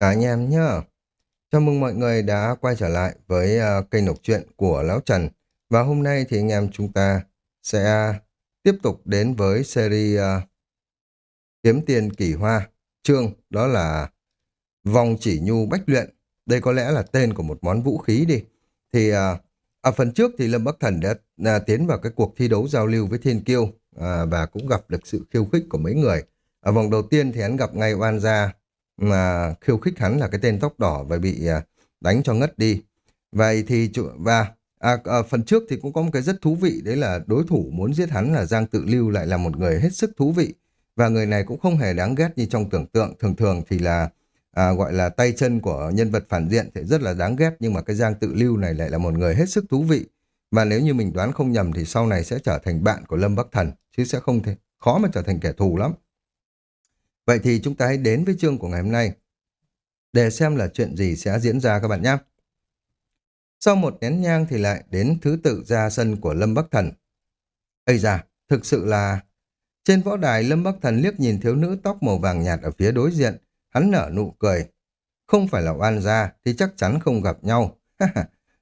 Cả anh em nhá. Chào mừng mọi người đã quay trở lại với uh, kênh đọc truyện của Lão Trần. Và hôm nay thì anh em chúng ta sẽ tiếp tục đến với series uh, Kiếm Tiền Kỳ Hoa. Chương đó là Vòng Chỉ Nhu Bách Luyện. Đây có lẽ là tên của một món vũ khí đi. Thì uh, ở phần trước thì Lâm Bắc Thần đã uh, tiến vào cái cuộc thi đấu giao lưu với Thiên Kiêu uh, và cũng gặp được sự khiêu khích của mấy người. Ở vòng đầu tiên thì hắn gặp ngay Oan Gia mà khiêu khích hắn là cái tên tóc đỏ và bị à, đánh cho ngất đi. Vậy thì và à, à, phần trước thì cũng có một cái rất thú vị đấy là đối thủ muốn giết hắn là Giang Tự Lưu lại là một người hết sức thú vị và người này cũng không hề đáng ghét như trong tưởng tượng thường thường thì là à, gọi là tay chân của nhân vật phản diện thì rất là đáng ghét nhưng mà cái Giang Tự Lưu này lại là một người hết sức thú vị và nếu như mình đoán không nhầm thì sau này sẽ trở thành bạn của Lâm Bắc Thần chứ sẽ không thể khó mà trở thành kẻ thù lắm. Vậy thì chúng ta hãy đến với chương của ngày hôm nay để xem là chuyện gì sẽ diễn ra các bạn nhé. Sau một nén nhang thì lại đến thứ tự ra sân của Lâm Bắc Thần. Ây da, thực sự là... Trên võ đài Lâm Bắc Thần liếc nhìn thiếu nữ tóc màu vàng nhạt ở phía đối diện, hắn nở nụ cười. Không phải là oan gia thì chắc chắn không gặp nhau.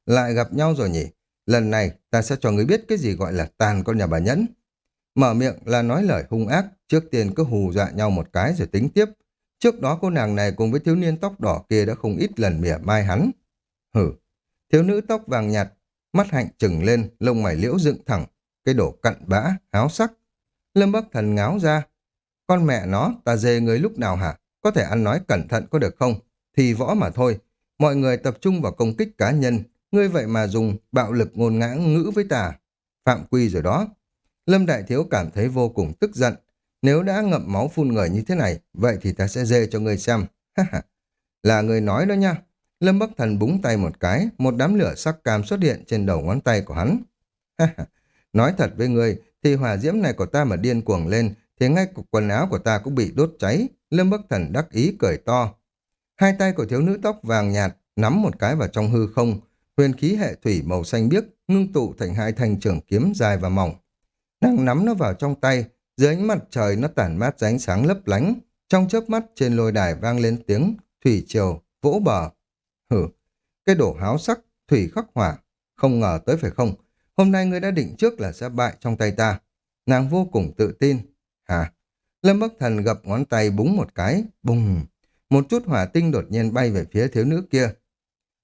lại gặp nhau rồi nhỉ? Lần này ta sẽ cho người biết cái gì gọi là tàn con nhà bà Nhẫn. Mở miệng là nói lời hung ác, trước tiên cứ hù dọa nhau một cái rồi tính tiếp. Trước đó cô nàng này cùng với thiếu niên tóc đỏ kia đã không ít lần mỉa mai hắn. Hử, thiếu nữ tóc vàng nhạt, mắt hạnh trừng lên, lông mày liễu dựng thẳng, cái đổ cặn bã, áo sắc. Lâm Bắc Thần ngáo ra. Con mẹ nó, ta dê người lúc nào hả? Có thể ăn nói cẩn thận có được không? Thì võ mà thôi. Mọi người tập trung vào công kích cá nhân. Ngươi vậy mà dùng bạo lực ngôn ngã ngữ với ta. Phạm quy rồi đó. Lâm Đại Thiếu cảm thấy vô cùng tức giận. Nếu đã ngậm máu phun người như thế này, vậy thì ta sẽ dê cho ngươi xem. là người nói đó nha. Lâm Bắc Thần búng tay một cái, một đám lửa sắc cam xuất hiện trên đầu ngón tay của hắn. nói thật với ngươi, thì hỏa diễm này của ta mà điên cuồng lên, thì ngay cục quần áo của ta cũng bị đốt cháy. Lâm Bắc Thần đắc ý cười to. Hai tay của thiếu nữ tóc vàng nhạt nắm một cái vào trong hư không, huyền khí hệ thủy màu xanh biếc ngưng tụ thành hai thanh trường kiếm dài và mỏng. Nàng nắm nó vào trong tay, dưới ánh mặt trời nó tản mát ánh sáng lấp lánh. Trong chớp mắt trên lôi đài vang lên tiếng thủy triều, vỗ bờ. Hử, cái đổ háo sắc, thủy khắc hỏa. Không ngờ tới phải không? Hôm nay ngươi đã định trước là sẽ bại trong tay ta. Nàng vô cùng tự tin. Hả? Lâm Bắc Thần gập ngón tay búng một cái, bùng. Một chút hỏa tinh đột nhiên bay về phía thiếu nữ kia.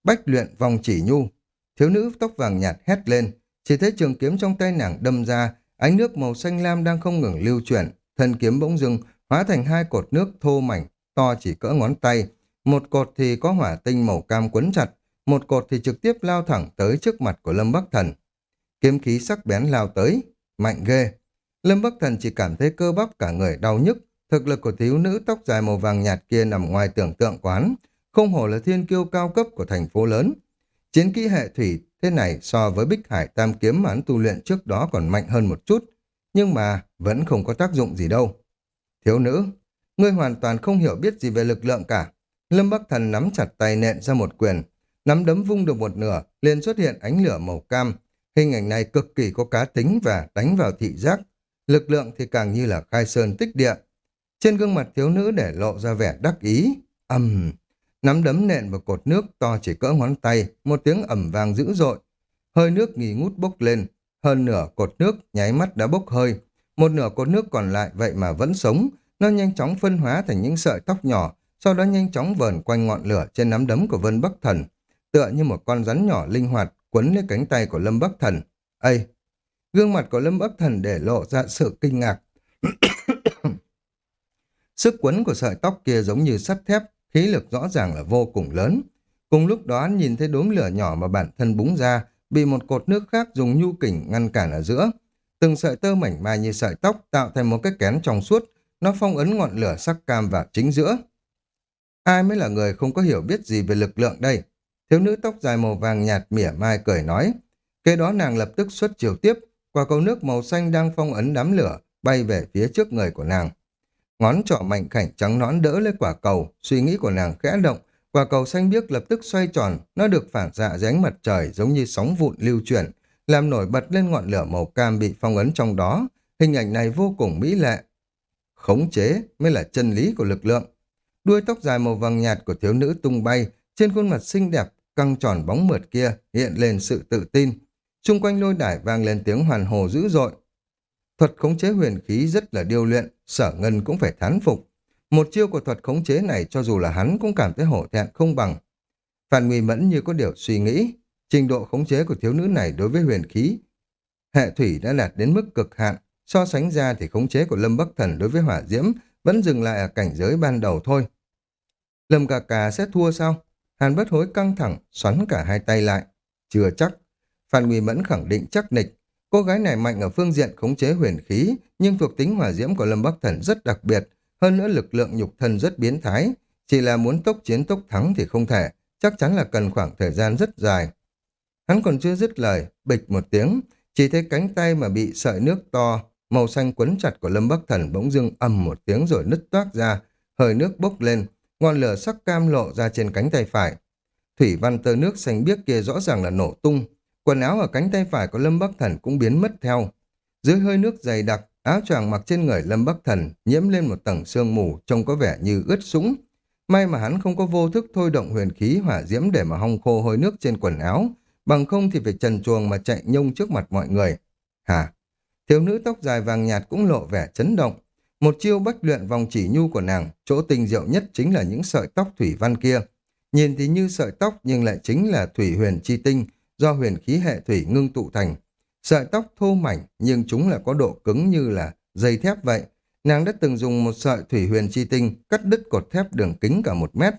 Bách luyện vòng chỉ nhu. Thiếu nữ tóc vàng nhạt hét lên. Chỉ thấy trường kiếm trong tay nàng đâm ra, Ánh nước màu xanh lam đang không ngừng lưu chuyển, thân kiếm bỗng dưng hóa thành hai cột nước thô mảnh, to chỉ cỡ ngón tay. Một cột thì có hỏa tinh màu cam quấn chặt, một cột thì trực tiếp lao thẳng tới trước mặt của Lâm Bắc Thần. Kiếm khí sắc bén lao tới, mạnh ghê. Lâm Bắc Thần chỉ cảm thấy cơ bắp cả người đau nhức, thực lực của thiếu nữ tóc dài màu vàng nhạt kia nằm ngoài tưởng tượng quán, không hổ là thiên kiêu cao cấp của thành phố lớn. Chiến kỹ hệ thủy Thế này so với bích hải tam kiếm mà hắn tu luyện trước đó còn mạnh hơn một chút, nhưng mà vẫn không có tác dụng gì đâu. Thiếu nữ, ngươi hoàn toàn không hiểu biết gì về lực lượng cả. Lâm Bắc Thần nắm chặt tay nện ra một quyền, nắm đấm vung được một nửa, liền xuất hiện ánh lửa màu cam. Hình ảnh này cực kỳ có cá tính và đánh vào thị giác. Lực lượng thì càng như là khai sơn tích địa. Trên gương mặt thiếu nữ để lộ ra vẻ đắc ý. ầm um, Nắm đấm nện vào cột nước to chỉ cỡ ngón tay, một tiếng ẩm vang dữ dội. Hơi nước nghi ngút bốc lên, hơn nửa cột nước nháy mắt đã bốc hơi. Một nửa cột nước còn lại vậy mà vẫn sống, nó nhanh chóng phân hóa thành những sợi tóc nhỏ, sau đó nhanh chóng vờn quanh ngọn lửa trên nắm đấm của Vân Bắc Thần, tựa như một con rắn nhỏ linh hoạt quấn lấy cánh tay của Lâm Bắc Thần. Ây! Gương mặt của Lâm Bắc Thần để lộ ra sự kinh ngạc. Sức quấn của sợi tóc kia giống như sắt thép, khí lực rõ ràng là vô cùng lớn. Cùng lúc đó nhìn thấy đốm lửa nhỏ mà bản thân búng ra, bị một cột nước khác dùng nhu kỉnh ngăn cản ở giữa. Từng sợi tơ mảnh mai như sợi tóc tạo thành một cái kén trong suốt, nó phong ấn ngọn lửa sắc cam vào chính giữa. Ai mới là người không có hiểu biết gì về lực lượng đây? Thiếu nữ tóc dài màu vàng nhạt mỉa mai cười nói. Kế đó nàng lập tức xuất chiều tiếp, quả cầu nước màu xanh đang phong ấn đám lửa, bay về phía trước người của nàng. Ngón trỏ mạnh khảnh trắng nõn đỡ lấy quả cầu, suy nghĩ của nàng khẽ động, quả cầu xanh biếc lập tức xoay tròn, nó được phản xạ dưới ánh mặt trời giống như sóng vụn lưu chuyển, làm nổi bật lên ngọn lửa màu cam bị phong ấn trong đó. Hình ảnh này vô cùng mỹ lệ. Khống chế mới là chân lý của lực lượng. Đuôi tóc dài màu vàng nhạt của thiếu nữ tung bay, trên khuôn mặt xinh đẹp, căng tròn bóng mượt kia hiện lên sự tự tin. Trung quanh lôi đài vang lên tiếng hoàn hồ dữ dội. Thuật khống chế huyền khí rất là điêu luyện, sở ngân cũng phải thán phục. Một chiêu của thuật khống chế này cho dù là hắn cũng cảm thấy hổ thẹn không bằng. Phan Nguy Mẫn như có điều suy nghĩ, trình độ khống chế của thiếu nữ này đối với huyền khí. Hệ thủy đã đạt đến mức cực hạn, so sánh ra thì khống chế của Lâm Bắc Thần đối với hỏa diễm vẫn dừng lại ở cảnh giới ban đầu thôi. Lâm cà cà sẽ thua sao? Hàn bất hối căng thẳng, xoắn cả hai tay lại. Chưa chắc. Phan Nguy Mẫn khẳng định chắc nịch. Cô gái này mạnh ở phương diện khống chế huyền khí, nhưng thuộc tính hỏa diễm của Lâm Bắc Thần rất đặc biệt, hơn nữa lực lượng nhục thân rất biến thái. Chỉ là muốn tốc chiến tốc thắng thì không thể, chắc chắn là cần khoảng thời gian rất dài. Hắn còn chưa dứt lời, bịch một tiếng, chỉ thấy cánh tay mà bị sợi nước to, màu xanh quấn chặt của Lâm Bắc Thần bỗng dưng ầm một tiếng rồi nứt toác ra, hơi nước bốc lên, ngọn lửa sắc cam lộ ra trên cánh tay phải. Thủy văn tơ nước xanh biếc kia rõ ràng là nổ tung, quần áo ở cánh tay phải của Lâm Bắc Thần cũng biến mất theo. Dưới hơi nước dày đặc, áo choàng mặc trên người Lâm Bắc Thần nhiễm lên một tầng sương mù trông có vẻ như ướt sũng. May mà hắn không có vô thức thôi động huyền khí hỏa diễm để mà hong khô hơi nước trên quần áo, bằng không thì phải trần chuồng mà chạy nhông trước mặt mọi người. Hả? Thiếu nữ tóc dài vàng nhạt cũng lộ vẻ chấn động. Một chiêu bách luyện vòng chỉ nhu của nàng, chỗ tinh diệu nhất chính là những sợi tóc thủy văn kia. Nhìn thì như sợi tóc nhưng lại chính là thủy huyền chi tinh, do huyền khí hệ thủy ngưng tụ thành. Sợi tóc thô mảnh nhưng chúng là có độ cứng như là dây thép vậy. Nàng đã từng dùng một sợi thủy huyền chi tinh cắt đứt cột thép đường kính cả một mét.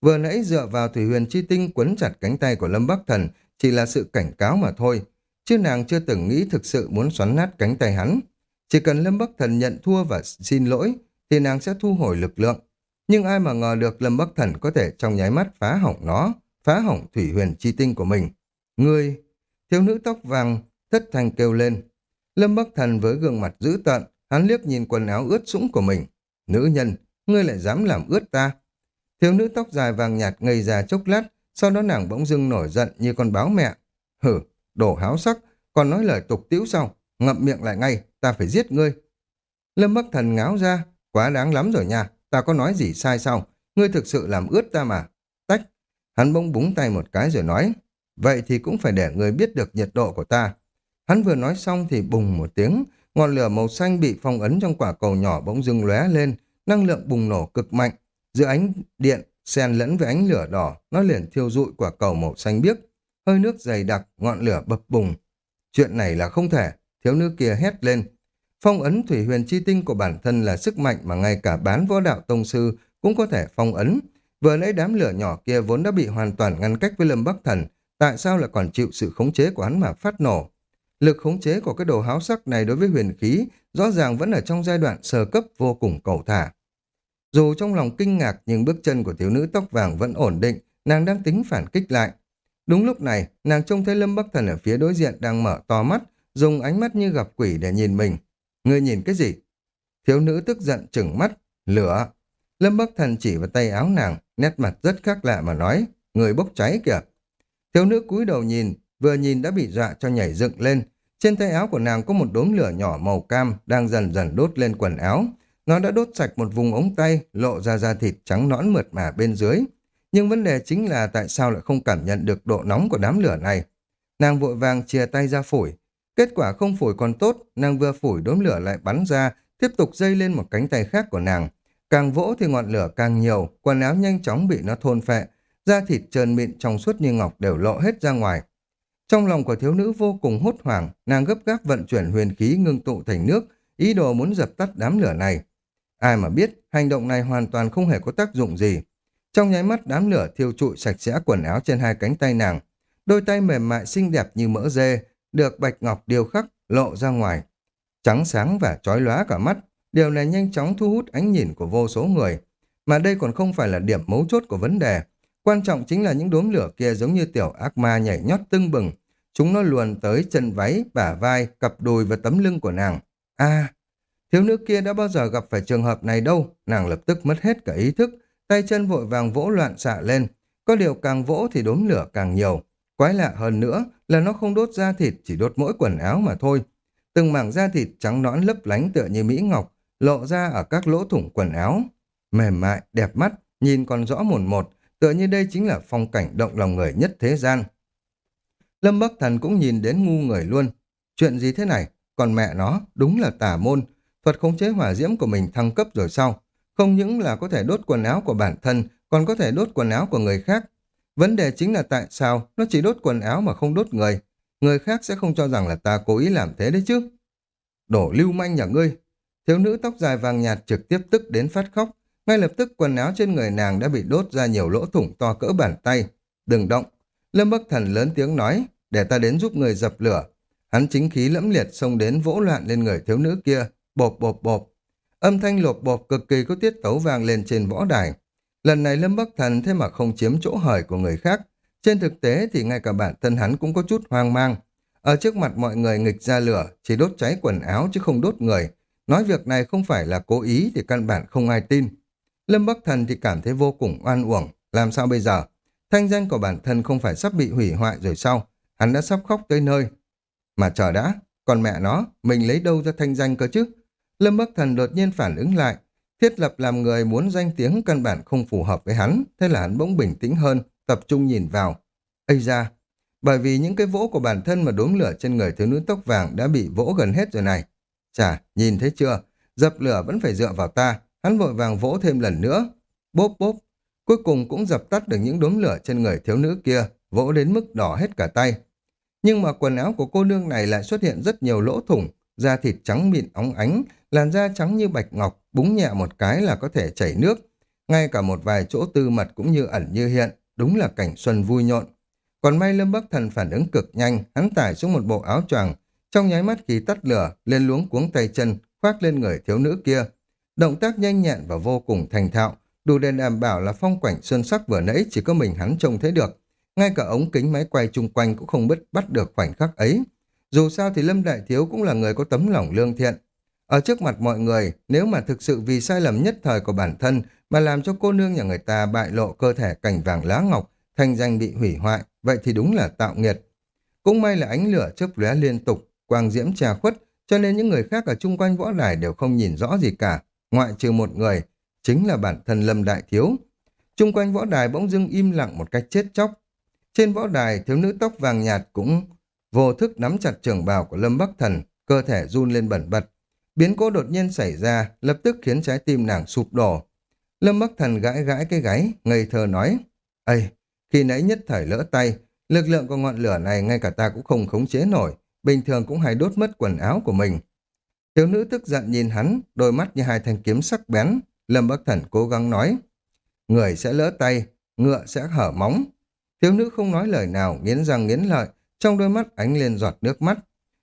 Vừa nãy dựa vào thủy huyền chi tinh quấn chặt cánh tay của Lâm Bắc Thần chỉ là sự cảnh cáo mà thôi. Chứ nàng chưa từng nghĩ thực sự muốn xoắn nát cánh tay hắn. Chỉ cần Lâm Bắc Thần nhận thua và xin lỗi thì nàng sẽ thu hồi lực lượng. Nhưng ai mà ngờ được Lâm Bắc Thần có thể trong nháy mắt phá hỏng nó, phá hỏng thủy huyền chi tinh của mình. Ngươi, thiếu nữ tóc vàng, thất thanh kêu lên. Lâm Bắc Thần với gương mặt dữ tợn, hắn liếc nhìn quần áo ướt sũng của mình. Nữ nhân, ngươi lại dám làm ướt ta. Thiếu nữ tóc dài vàng nhạt ngây ra chốc lát, sau đó nàng bỗng dưng nổi giận như con báo mẹ. Hử, đổ háo sắc, còn nói lời tục tiễu sau, Ngậm miệng lại ngay, ta phải giết ngươi. Lâm Bắc Thần ngáo ra, quá đáng lắm rồi nha, ta có nói gì sai sao? Ngươi thực sự làm ướt ta mà. Tách, hắn bỗng búng tay một cái rồi nói, vậy thì cũng phải để người biết được nhiệt độ của ta. Hắn vừa nói xong thì bùng một tiếng, ngọn lửa màu xanh bị phong ấn trong quả cầu nhỏ bỗng dưng lóe lên, năng lượng bùng nổ cực mạnh. Giữa ánh điện xen lẫn với ánh lửa đỏ, nó liền thiêu rụi quả cầu màu xanh biếc. Hơi nước dày đặc, ngọn lửa bập bùng. Chuyện này là không thể, thiếu nữ kia hét lên. Phong ấn thủy huyền chi tinh của bản thân là sức mạnh mà ngay cả bán võ đạo tông sư cũng có thể phong ấn. Vừa nãy đám lửa nhỏ kia vốn đã bị hoàn toàn ngăn cách với Lâm Bắc Thần, tại sao lại còn chịu sự khống chế của hắn mà phát nổ? Lực khống chế của cái đồ háo sắc này đối với huyền khí rõ ràng vẫn ở trong giai đoạn sơ cấp vô cùng cầu thả. Dù trong lòng kinh ngạc nhưng bước chân của thiếu nữ tóc vàng vẫn ổn định, nàng đang tính phản kích lại. Đúng lúc này, nàng trông thấy Lâm Bắc Thần ở phía đối diện đang mở to mắt, dùng ánh mắt như gặp quỷ để nhìn mình. Ngươi nhìn cái gì? Thiếu nữ tức giận chừng mắt, lửa. Lâm Bắc Thần chỉ vào tay áo nàng, nét mặt rất khác lạ mà nói, người bốc cháy kìa. Thiếu nữ cúi đầu nhìn, vừa nhìn đã bị dọa cho nhảy dựng lên. Trên tay áo của nàng có một đốm lửa nhỏ màu cam đang dần dần đốt lên quần áo. Nó đã đốt sạch một vùng ống tay, lộ ra da thịt trắng nõn mượt mà bên dưới. Nhưng vấn đề chính là tại sao lại không cảm nhận được độ nóng của đám lửa này. Nàng vội vàng chia tay ra phổi. Kết quả không phổi còn tốt, nàng vừa phổi đốm lửa lại bắn ra, tiếp tục dây lên một cánh tay khác của nàng. Càng vỗ thì ngọn lửa càng nhiều, quần áo nhanh chóng bị nó thôn phệ, da thịt trơn mịn trong suốt như ngọc đều lộ hết ra ngoài. Trong lòng của thiếu nữ vô cùng hốt hoảng, nàng gấp gáp vận chuyển huyền khí ngưng tụ thành nước, ý đồ muốn dập tắt đám lửa này. Ai mà biết, hành động này hoàn toàn không hề có tác dụng gì. Trong nháy mắt đám lửa thiêu trụi sạch sẽ quần áo trên hai cánh tay nàng. Đôi tay mềm mại xinh đẹp như mỡ dê, được bạch ngọc điêu khắc, lộ ra ngoài. Trắng sáng và chói lóa cả mắt, điều này nhanh chóng thu hút ánh nhìn của vô số người. Mà đây còn không phải là điểm mấu chốt của vấn đề. Quan trọng chính là những đốm lửa kia giống như tiểu ác ma nhảy nhót tưng bừng. Chúng nó luồn tới chân váy, bả vai, cặp đùi và tấm lưng của nàng. a thiếu nữ kia đã bao giờ gặp phải trường hợp này đâu. Nàng lập tức mất hết cả ý thức, tay chân vội vàng vỗ loạn xạ lên. Có điều càng vỗ thì đốm lửa càng nhiều. Quái lạ hơn nữa là nó không đốt da thịt, chỉ đốt mỗi quần áo mà thôi. Từng mảng da thịt trắng nõn lấp lánh tựa như mỹ ngọc, lộ ra ở các lỗ thủng quần áo. mềm mại, đẹp mắt, nhìn còn rõ mồn một, tựa như đây chính là phong cảnh động lòng người nhất thế gian. Lâm Bắc Thần cũng nhìn đến ngu người luôn. Chuyện gì thế này? Còn mẹ nó, đúng là tà môn. Thuật khống chế hỏa diễm của mình thăng cấp rồi sao? Không những là có thể đốt quần áo của bản thân, còn có thể đốt quần áo của người khác. Vấn đề chính là tại sao nó chỉ đốt quần áo mà không đốt người. Người khác sẽ không cho rằng là ta cố ý làm thế đấy chứ. Đổ lưu manh nhà ngươi. Thiếu nữ tóc dài vàng nhạt trực tiếp tức đến phát khóc. Ngay lập tức quần áo trên người nàng đã bị đốt ra nhiều lỗ thủng to cỡ bàn tay. Đừng động. Lâm Bắc Thần lớn tiếng nói, để ta đến giúp người dập lửa. Hắn chính khí lẫm liệt xông đến vỗ loạn lên người thiếu nữ kia, bộp bộp bộp. Âm thanh lột bộp cực kỳ có tiết tấu vang lên trên võ đài. Lần này Lâm Bắc Thần thế mà không chiếm chỗ hời của người khác. Trên thực tế thì ngay cả bản thân hắn cũng có chút hoang mang. Ở trước mặt mọi người nghịch ra lửa, chỉ đốt cháy quần áo chứ không đốt người. Nói việc này không phải là cố ý thì căn bản không ai tin. Lâm Bắc Thần thì cảm thấy vô cùng oan uổng. Làm sao bây giờ? Thanh danh của bản thân không phải sắp bị hủy hoại rồi sao? Hắn đã sắp khóc tới nơi. Mà chờ đã, còn mẹ nó, mình lấy đâu ra thanh danh cơ chứ? Lâm Bắc Thần đột nhiên phản ứng lại. Thiết lập làm người muốn danh tiếng căn bản không phù hợp với hắn, thế là hắn bỗng bình tĩnh hơn, tập trung nhìn vào. Ây ra, bởi vì những cái vỗ của bản thân mà đốm lửa trên người thiếu nữ tóc vàng đã bị vỗ gần hết rồi này. Chà, nhìn thấy chưa? Dập lửa vẫn phải dựa vào ta, hắn vội vàng vỗ thêm lần nữa. Bốp bốp, cuối cùng cũng dập tắt được những đốm lửa trên người thiếu nữ kia, vỗ đến mức đỏ hết cả tay. Nhưng mà quần áo của cô nương này lại xuất hiện rất nhiều lỗ thủng, da thịt trắng mịn óng ánh, làn da trắng như bạch ngọc, búng nhẹ một cái là có thể chảy nước. Ngay cả một vài chỗ tư mật cũng như ẩn như hiện, đúng là cảnh xuân vui nhộn. Còn may Lâm Bắc Thần phản ứng cực nhanh, hắn tải xuống một bộ áo choàng, trong nháy mắt khi tắt lửa, lên luống cuống tay chân, khoác lên người thiếu nữ kia. Động tác nhanh nhẹn và vô cùng thành thạo, đủ để đảm bảo là phong cảnh xuân sắc vừa nãy chỉ có mình hắn trông thấy được. Ngay cả ống kính máy quay chung quanh cũng không biết bắt được khoảnh khắc ấy. Dù sao thì Lâm Đại Thiếu cũng là người có tấm lòng lương thiện. Ở trước mặt mọi người, nếu mà thực sự vì sai lầm nhất thời của bản thân mà làm cho cô nương nhà người ta bại lộ cơ thể cảnh vàng lá ngọc, thanh danh bị hủy hoại, vậy thì đúng là tạo nghiệt. Cũng may là ánh lửa chớp lóe liên tục, quang diễm trà khuất, cho nên những người khác ở chung quanh võ đài đều không nhìn rõ gì cả, ngoại trừ một người, chính là bản thân Lâm Đại Thiếu. trung quanh võ đài bỗng dưng im lặng một cách chết chóc. Trên võ đài, thiếu nữ tóc vàng nhạt cũng vô thức nắm chặt trường bào của Lâm Bắc Thần, cơ thể run lên bẩn bật. Biến cố đột nhiên xảy ra, lập tức khiến trái tim nàng sụp đổ. Lâm Bắc Thần gãi gãi cái gáy, ngây thơ nói, Ây, khi nãy nhất thời lỡ tay, lực lượng của ngọn lửa này ngay cả ta cũng không khống chế nổi, bình thường cũng hay đốt mất quần áo của mình. Thiếu nữ tức giận nhìn hắn, đôi mắt như hai thanh kiếm sắc bén. Lâm Bắc Thần cố gắng nói, người sẽ lỡ tay, ngựa sẽ hở móng. Thiếu nữ không nói lời nào, nghiến răng nghiến lợi, trong đôi mắt ánh lên giọt nước mắt.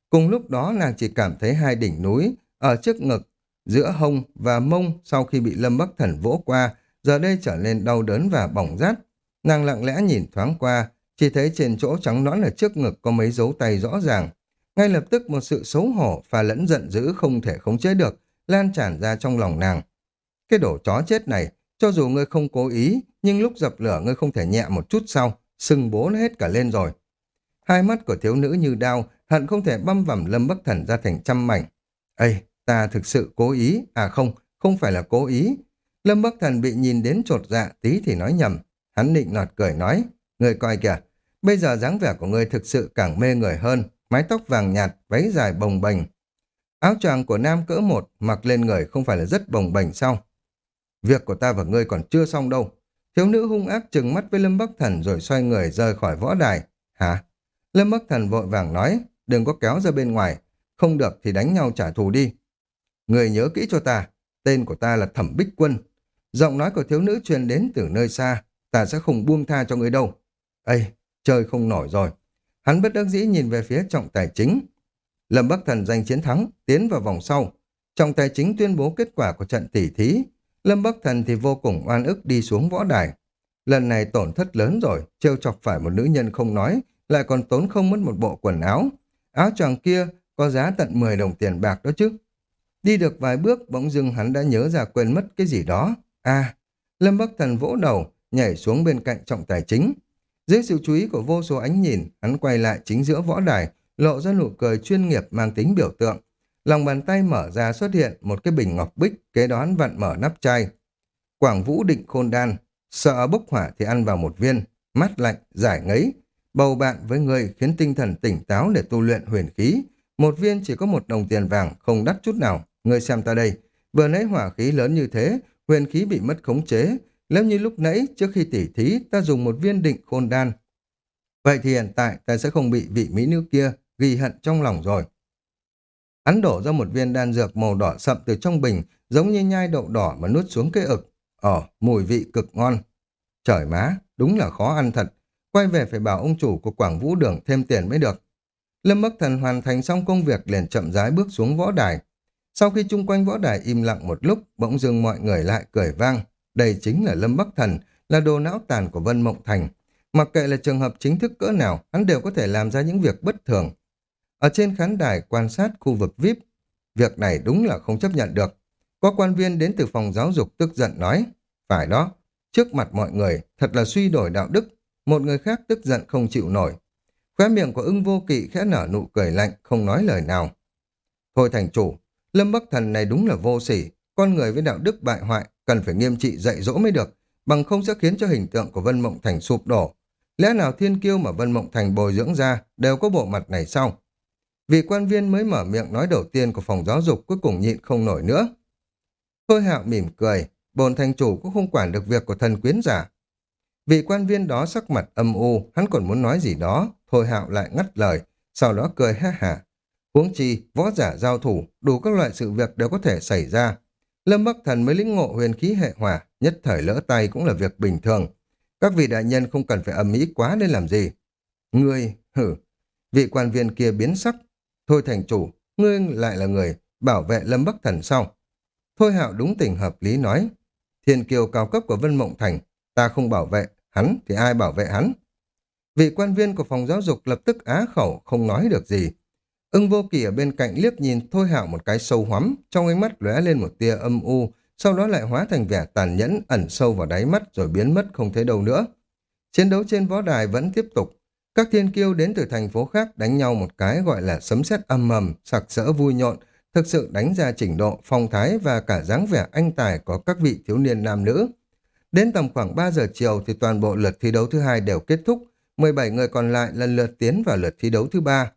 Cùng lúc đó nàng chỉ cảm thấy hai đỉnh núi, ở trước ngực, giữa hông và mông sau khi bị Lâm Bắc Thần vỗ qua, giờ đây trở nên đau đớn và bỏng rát. Nàng lặng lẽ nhìn thoáng qua, chỉ thấy trên chỗ trắng nõn ở trước ngực có mấy dấu tay rõ ràng. Ngay lập tức một sự xấu hổ và lẫn giận dữ không thể khống chế được, lan tràn ra trong lòng nàng. Cái đổ chó chết này, cho dù ngươi không cố ý, nhưng lúc dập lửa ngươi không thể nhẹ một chút sau, sưng bố nó hết cả lên rồi. Hai mắt của thiếu nữ như đau hận không thể băm vằm lâm bắc thần ra thành trăm mảnh. Ây, ta thực sự cố ý, à không, không phải là cố ý. Lâm Bắc Thần bị nhìn đến trột dạ tí thì nói nhầm. Hắn định nọt cười nói, người coi kìa, bây giờ dáng vẻ của ngươi thực sự càng mê người hơn, mái tóc vàng nhạt, váy dài bồng bềnh. Áo choàng của nam cỡ một mặc lên người không phải là rất bồng bềnh sao? Việc của ta và ngươi còn chưa xong đâu. Thiếu nữ hung ác trừng mắt với Lâm Bắc Thần rồi xoay người rời khỏi võ đài. Hả? Lâm Bắc Thần vội vàng nói, đừng có kéo ra bên ngoài, không được thì đánh nhau trả thù đi. Người nhớ kỹ cho ta, tên của ta là Thẩm Bích Quân. Giọng nói của thiếu nữ truyền đến từ nơi xa, ta sẽ không buông tha cho người đâu. Ây, chơi không nổi rồi. Hắn bất đắc dĩ nhìn về phía trọng tài chính. Lâm Bắc Thần giành chiến thắng, tiến vào vòng sau. Trọng tài chính tuyên bố kết quả của trận tỷ thí. Lâm Bắc Thần thì vô cùng oan ức đi xuống võ đài. Lần này tổn thất lớn rồi, trêu chọc phải một nữ nhân không nói, lại còn tốn không mất một bộ quần áo. Áo choàng kia có giá tận 10 đồng tiền bạc đó chứ. Đi được vài bước, bỗng dưng hắn đã nhớ ra quên mất cái gì đó. À, Lâm Bắc Thần vỗ đầu, nhảy xuống bên cạnh trọng tài chính. Dưới sự chú ý của vô số ánh nhìn, hắn quay lại chính giữa võ đài, lộ ra nụ cười chuyên nghiệp mang tính biểu tượng. Lòng bàn tay mở ra xuất hiện một cái bình ngọc bích, kế đó hắn vặn mở nắp chai. Quảng Vũ định khôn đan, sợ bốc hỏa thì ăn vào một viên, mát lạnh, giải ngấy. Bầu bạn với người khiến tinh thần tỉnh táo để tu luyện huyền khí. Một viên chỉ có một đồng tiền vàng, không đắt chút nào. Ngươi xem ta đây, vừa nãy hỏa khí lớn như thế, huyền khí bị mất khống chế. Nếu như lúc nãy, trước khi tỉ thí, ta dùng một viên định khôn đan. Vậy thì hiện tại ta sẽ không bị vị mỹ nữ kia ghi hận trong lòng rồi. Hắn đổ ra một viên đan dược màu đỏ sậm từ trong bình, giống như nhai đậu đỏ mà nuốt xuống cái ực. Ồ, mùi vị cực ngon. Trời má, đúng là khó ăn thật. Quay về phải bảo ông chủ của Quảng Vũ Đường thêm tiền mới được. Lâm Bắc Thần hoàn thành xong công việc liền chậm rãi bước xuống võ đài. Sau khi chung quanh võ đài im lặng một lúc, bỗng dưng mọi người lại cười vang. Đây chính là Lâm Bắc Thần, là đồ não tàn của Vân Mộng Thành. Mặc kệ là trường hợp chính thức cỡ nào, hắn đều có thể làm ra những việc bất thường. Ở trên khán đài quan sát khu vực VIP, việc này đúng là không chấp nhận được. Có quan viên đến từ phòng giáo dục tức giận nói, phải đó, trước mặt mọi người, thật là suy đổi đạo đức, một người khác tức giận không chịu nổi. Khóe miệng của ưng vô kỵ khẽ nở nụ cười lạnh, không nói lời nào. Thôi thành chủ, Lâm Bắc Thần này đúng là vô sỉ, con người với đạo đức bại hoại, cần phải nghiêm trị dạy dỗ mới được, bằng không sẽ khiến cho hình tượng của Vân Mộng Thành sụp đổ. Lẽ nào thiên kiêu mà Vân Mộng Thành bồi dưỡng ra đều có bộ mặt này sao? Vị quan viên mới mở miệng nói đầu tiên của phòng giáo dục cuối cùng nhịn không nổi nữa. Thôi hạo mỉm cười, bồn thành chủ cũng không quản được việc của thần quyến giả. Vị quan viên đó sắc mặt âm u, hắn còn muốn nói gì đó, thôi hạo lại ngắt lời, sau đó cười ha hả. Huống chi, võ giả giao thủ, đủ các loại sự việc đều có thể xảy ra. Lâm Bắc Thần mới lĩnh ngộ huyền khí hệ hỏa, nhất thời lỡ tay cũng là việc bình thường. Các vị đại nhân không cần phải âm ý quá nên làm gì. Ngươi, hử, vị quan viên kia biến sắc. Thôi thành chủ, ngươi lại là người bảo vệ Lâm Bắc Thần sau. Thôi hạo đúng tình hợp lý nói. Thiên kiều cao cấp của Vân Mộng Thành, ta không bảo vệ, hắn thì ai bảo vệ hắn? Vị quan viên của phòng giáo dục lập tức á khẩu, không nói được gì. Ưng vô kỳ ở bên cạnh liếc nhìn Thôi Hạo một cái sâu hoắm, trong ánh mắt lóe lên một tia âm u, sau đó lại hóa thành vẻ tàn nhẫn ẩn sâu vào đáy mắt rồi biến mất không thấy đâu nữa. Chiến đấu trên võ đài vẫn tiếp tục. Các thiên kiêu đến từ thành phố khác đánh nhau một cái gọi là sấm sét âm mầm, sặc sỡ vui nhộn, thực sự đánh ra trình độ, phong thái và cả dáng vẻ anh tài của các vị thiếu niên nam nữ. Đến tầm khoảng 3 giờ chiều thì toàn bộ lượt thi đấu thứ hai đều kết thúc, 17 người còn lại lần lượt tiến vào lượt thi đấu thứ ba.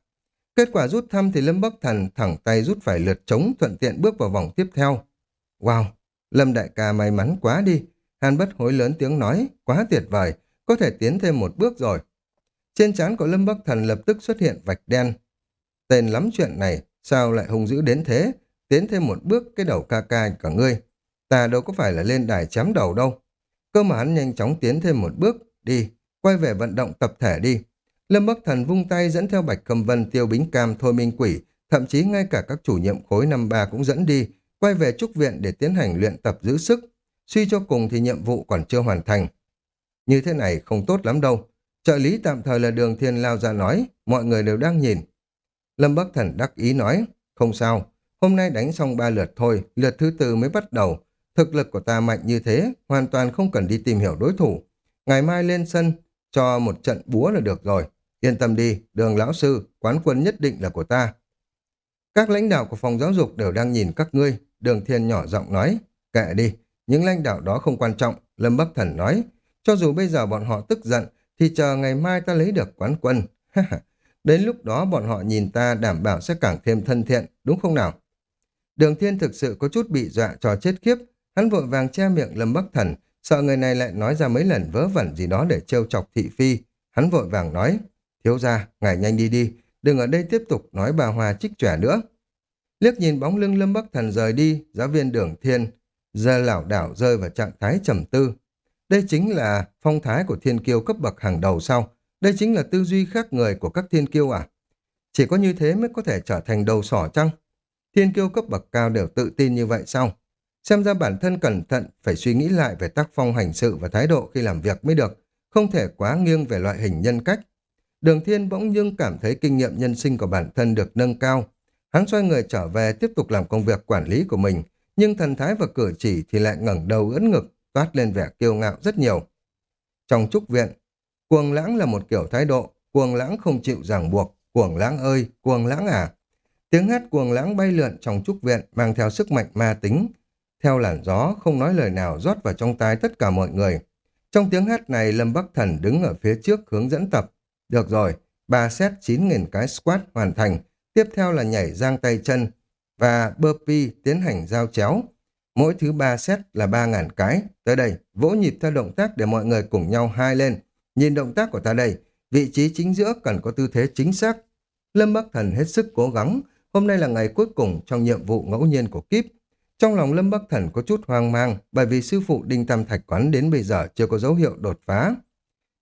Kết quả rút thăm thì Lâm Bắc Thần thẳng tay rút phải lượt trống thuận tiện bước vào vòng tiếp theo. Wow, Lâm Đại ca may mắn quá đi. Hàn bất hối lớn tiếng nói, quá tuyệt vời, có thể tiến thêm một bước rồi. Trên trán của Lâm Bắc Thần lập tức xuất hiện vạch đen. Tên lắm chuyện này, sao lại hung dữ đến thế? Tiến thêm một bước cái đầu ca ca cả ngươi. Ta đâu có phải là lên đài chém đầu đâu. Cơ mà hắn nhanh chóng tiến thêm một bước, đi, quay về vận động tập thể đi. Lâm Bắc Thần vung tay dẫn theo Bạch Cầm Vân, Tiêu Bính Cam, Thôi Minh Quỷ, thậm chí ngay cả các chủ nhiệm khối năm ba cũng dẫn đi, quay về trúc viện để tiến hành luyện tập giữ sức. Suy cho cùng thì nhiệm vụ còn chưa hoàn thành. Như thế này không tốt lắm đâu. Trợ lý tạm thời là đường thiên lao ra nói, mọi người đều đang nhìn. Lâm Bắc Thần đắc ý nói, không sao, hôm nay đánh xong ba lượt thôi, lượt thứ tư mới bắt đầu. Thực lực của ta mạnh như thế, hoàn toàn không cần đi tìm hiểu đối thủ. Ngày mai lên sân, cho một trận búa là được rồi. Yên tâm đi, đường lão sư, quán quân nhất định là của ta. Các lãnh đạo của phòng giáo dục đều đang nhìn các ngươi, đường thiên nhỏ giọng nói, kệ đi, những lãnh đạo đó không quan trọng, Lâm Bắc Thần nói, cho dù bây giờ bọn họ tức giận, thì chờ ngày mai ta lấy được quán quân. Đến lúc đó bọn họ nhìn ta đảm bảo sẽ càng thêm thân thiện, đúng không nào? Đường thiên thực sự có chút bị dọa cho chết khiếp, hắn vội vàng che miệng Lâm Bắc Thần, sợ người này lại nói ra mấy lần vớ vẩn gì đó để trêu chọc thị phi. Hắn vội vàng nói, thiếu ra, ngài nhanh đi đi, đừng ở đây tiếp tục nói bà Hòa trích trẻ nữa. Liếc nhìn bóng lưng Lâm Bắc Thần rời đi, giáo viên đường thiên, giờ lảo đảo rơi vào trạng thái trầm tư. Đây chính là phong thái của thiên kiêu cấp bậc hàng đầu sau. Đây chính là tư duy khác người của các thiên kiêu à? Chỉ có như thế mới có thể trở thành đầu sỏ chăng? Thiên kiêu cấp bậc cao đều tự tin như vậy sao? Xem ra bản thân cẩn thận, phải suy nghĩ lại về tác phong hành sự và thái độ khi làm việc mới được, không thể quá nghiêng về loại hình nhân cách. Đường Thiên bỗng dưng cảm thấy kinh nghiệm nhân sinh của bản thân được nâng cao. Hắn xoay người trở về tiếp tục làm công việc quản lý của mình, nhưng thần thái và cử chỉ thì lại ngẩng đầu ưỡn ngực, toát lên vẻ kiêu ngạo rất nhiều. Trong trúc viện, cuồng lãng là một kiểu thái độ, cuồng lãng không chịu ràng buộc, cuồng lãng ơi, cuồng lãng à. Tiếng hát cuồng lãng bay lượn trong trúc viện mang theo sức mạnh ma tính, theo làn gió, không nói lời nào rót vào trong tai tất cả mọi người. Trong tiếng hát này, Lâm Bắc Thần đứng ở phía trước hướng dẫn tập. Được rồi, ba set 9.000 cái squat hoàn thành. Tiếp theo là nhảy giang tay chân và burpee tiến hành giao chéo. Mỗi thứ ba set là 3.000 cái. Tới đây, vỗ nhịp theo động tác để mọi người cùng nhau hai lên. Nhìn động tác của ta đây, vị trí chính giữa cần có tư thế chính xác. Lâm Bắc Thần hết sức cố gắng. Hôm nay là ngày cuối cùng trong nhiệm vụ ngẫu nhiên của Kíp. Trong lòng Lâm Bắc Thần có chút hoang mang bởi vì sư phụ Đinh Tam Thạch quán đến bây giờ chưa có dấu hiệu đột phá.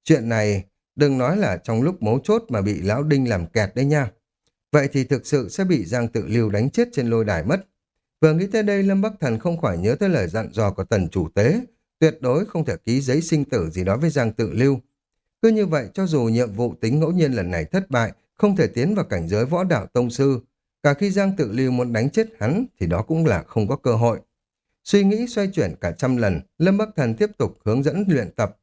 Chuyện này đừng nói là trong lúc mấu chốt mà bị Lão Đinh làm kẹt đấy nha. Vậy thì thực sự sẽ bị Giang Tự Lưu đánh chết trên lôi đài mất. Vừa nghĩ tới đây Lâm Bắc Thần không khỏi nhớ tới lời dặn dò của tần chủ tế, tuyệt đối không thể ký giấy sinh tử gì đó với Giang Tự Lưu. Cứ như vậy cho dù nhiệm vụ tính ngẫu nhiên lần này thất bại, không thể tiến vào cảnh giới võ đạo tông sư, cả khi Giang Tự Lưu muốn đánh chết hắn thì đó cũng là không có cơ hội. Suy nghĩ xoay chuyển cả trăm lần, Lâm Bắc Thần tiếp tục hướng dẫn luyện tập.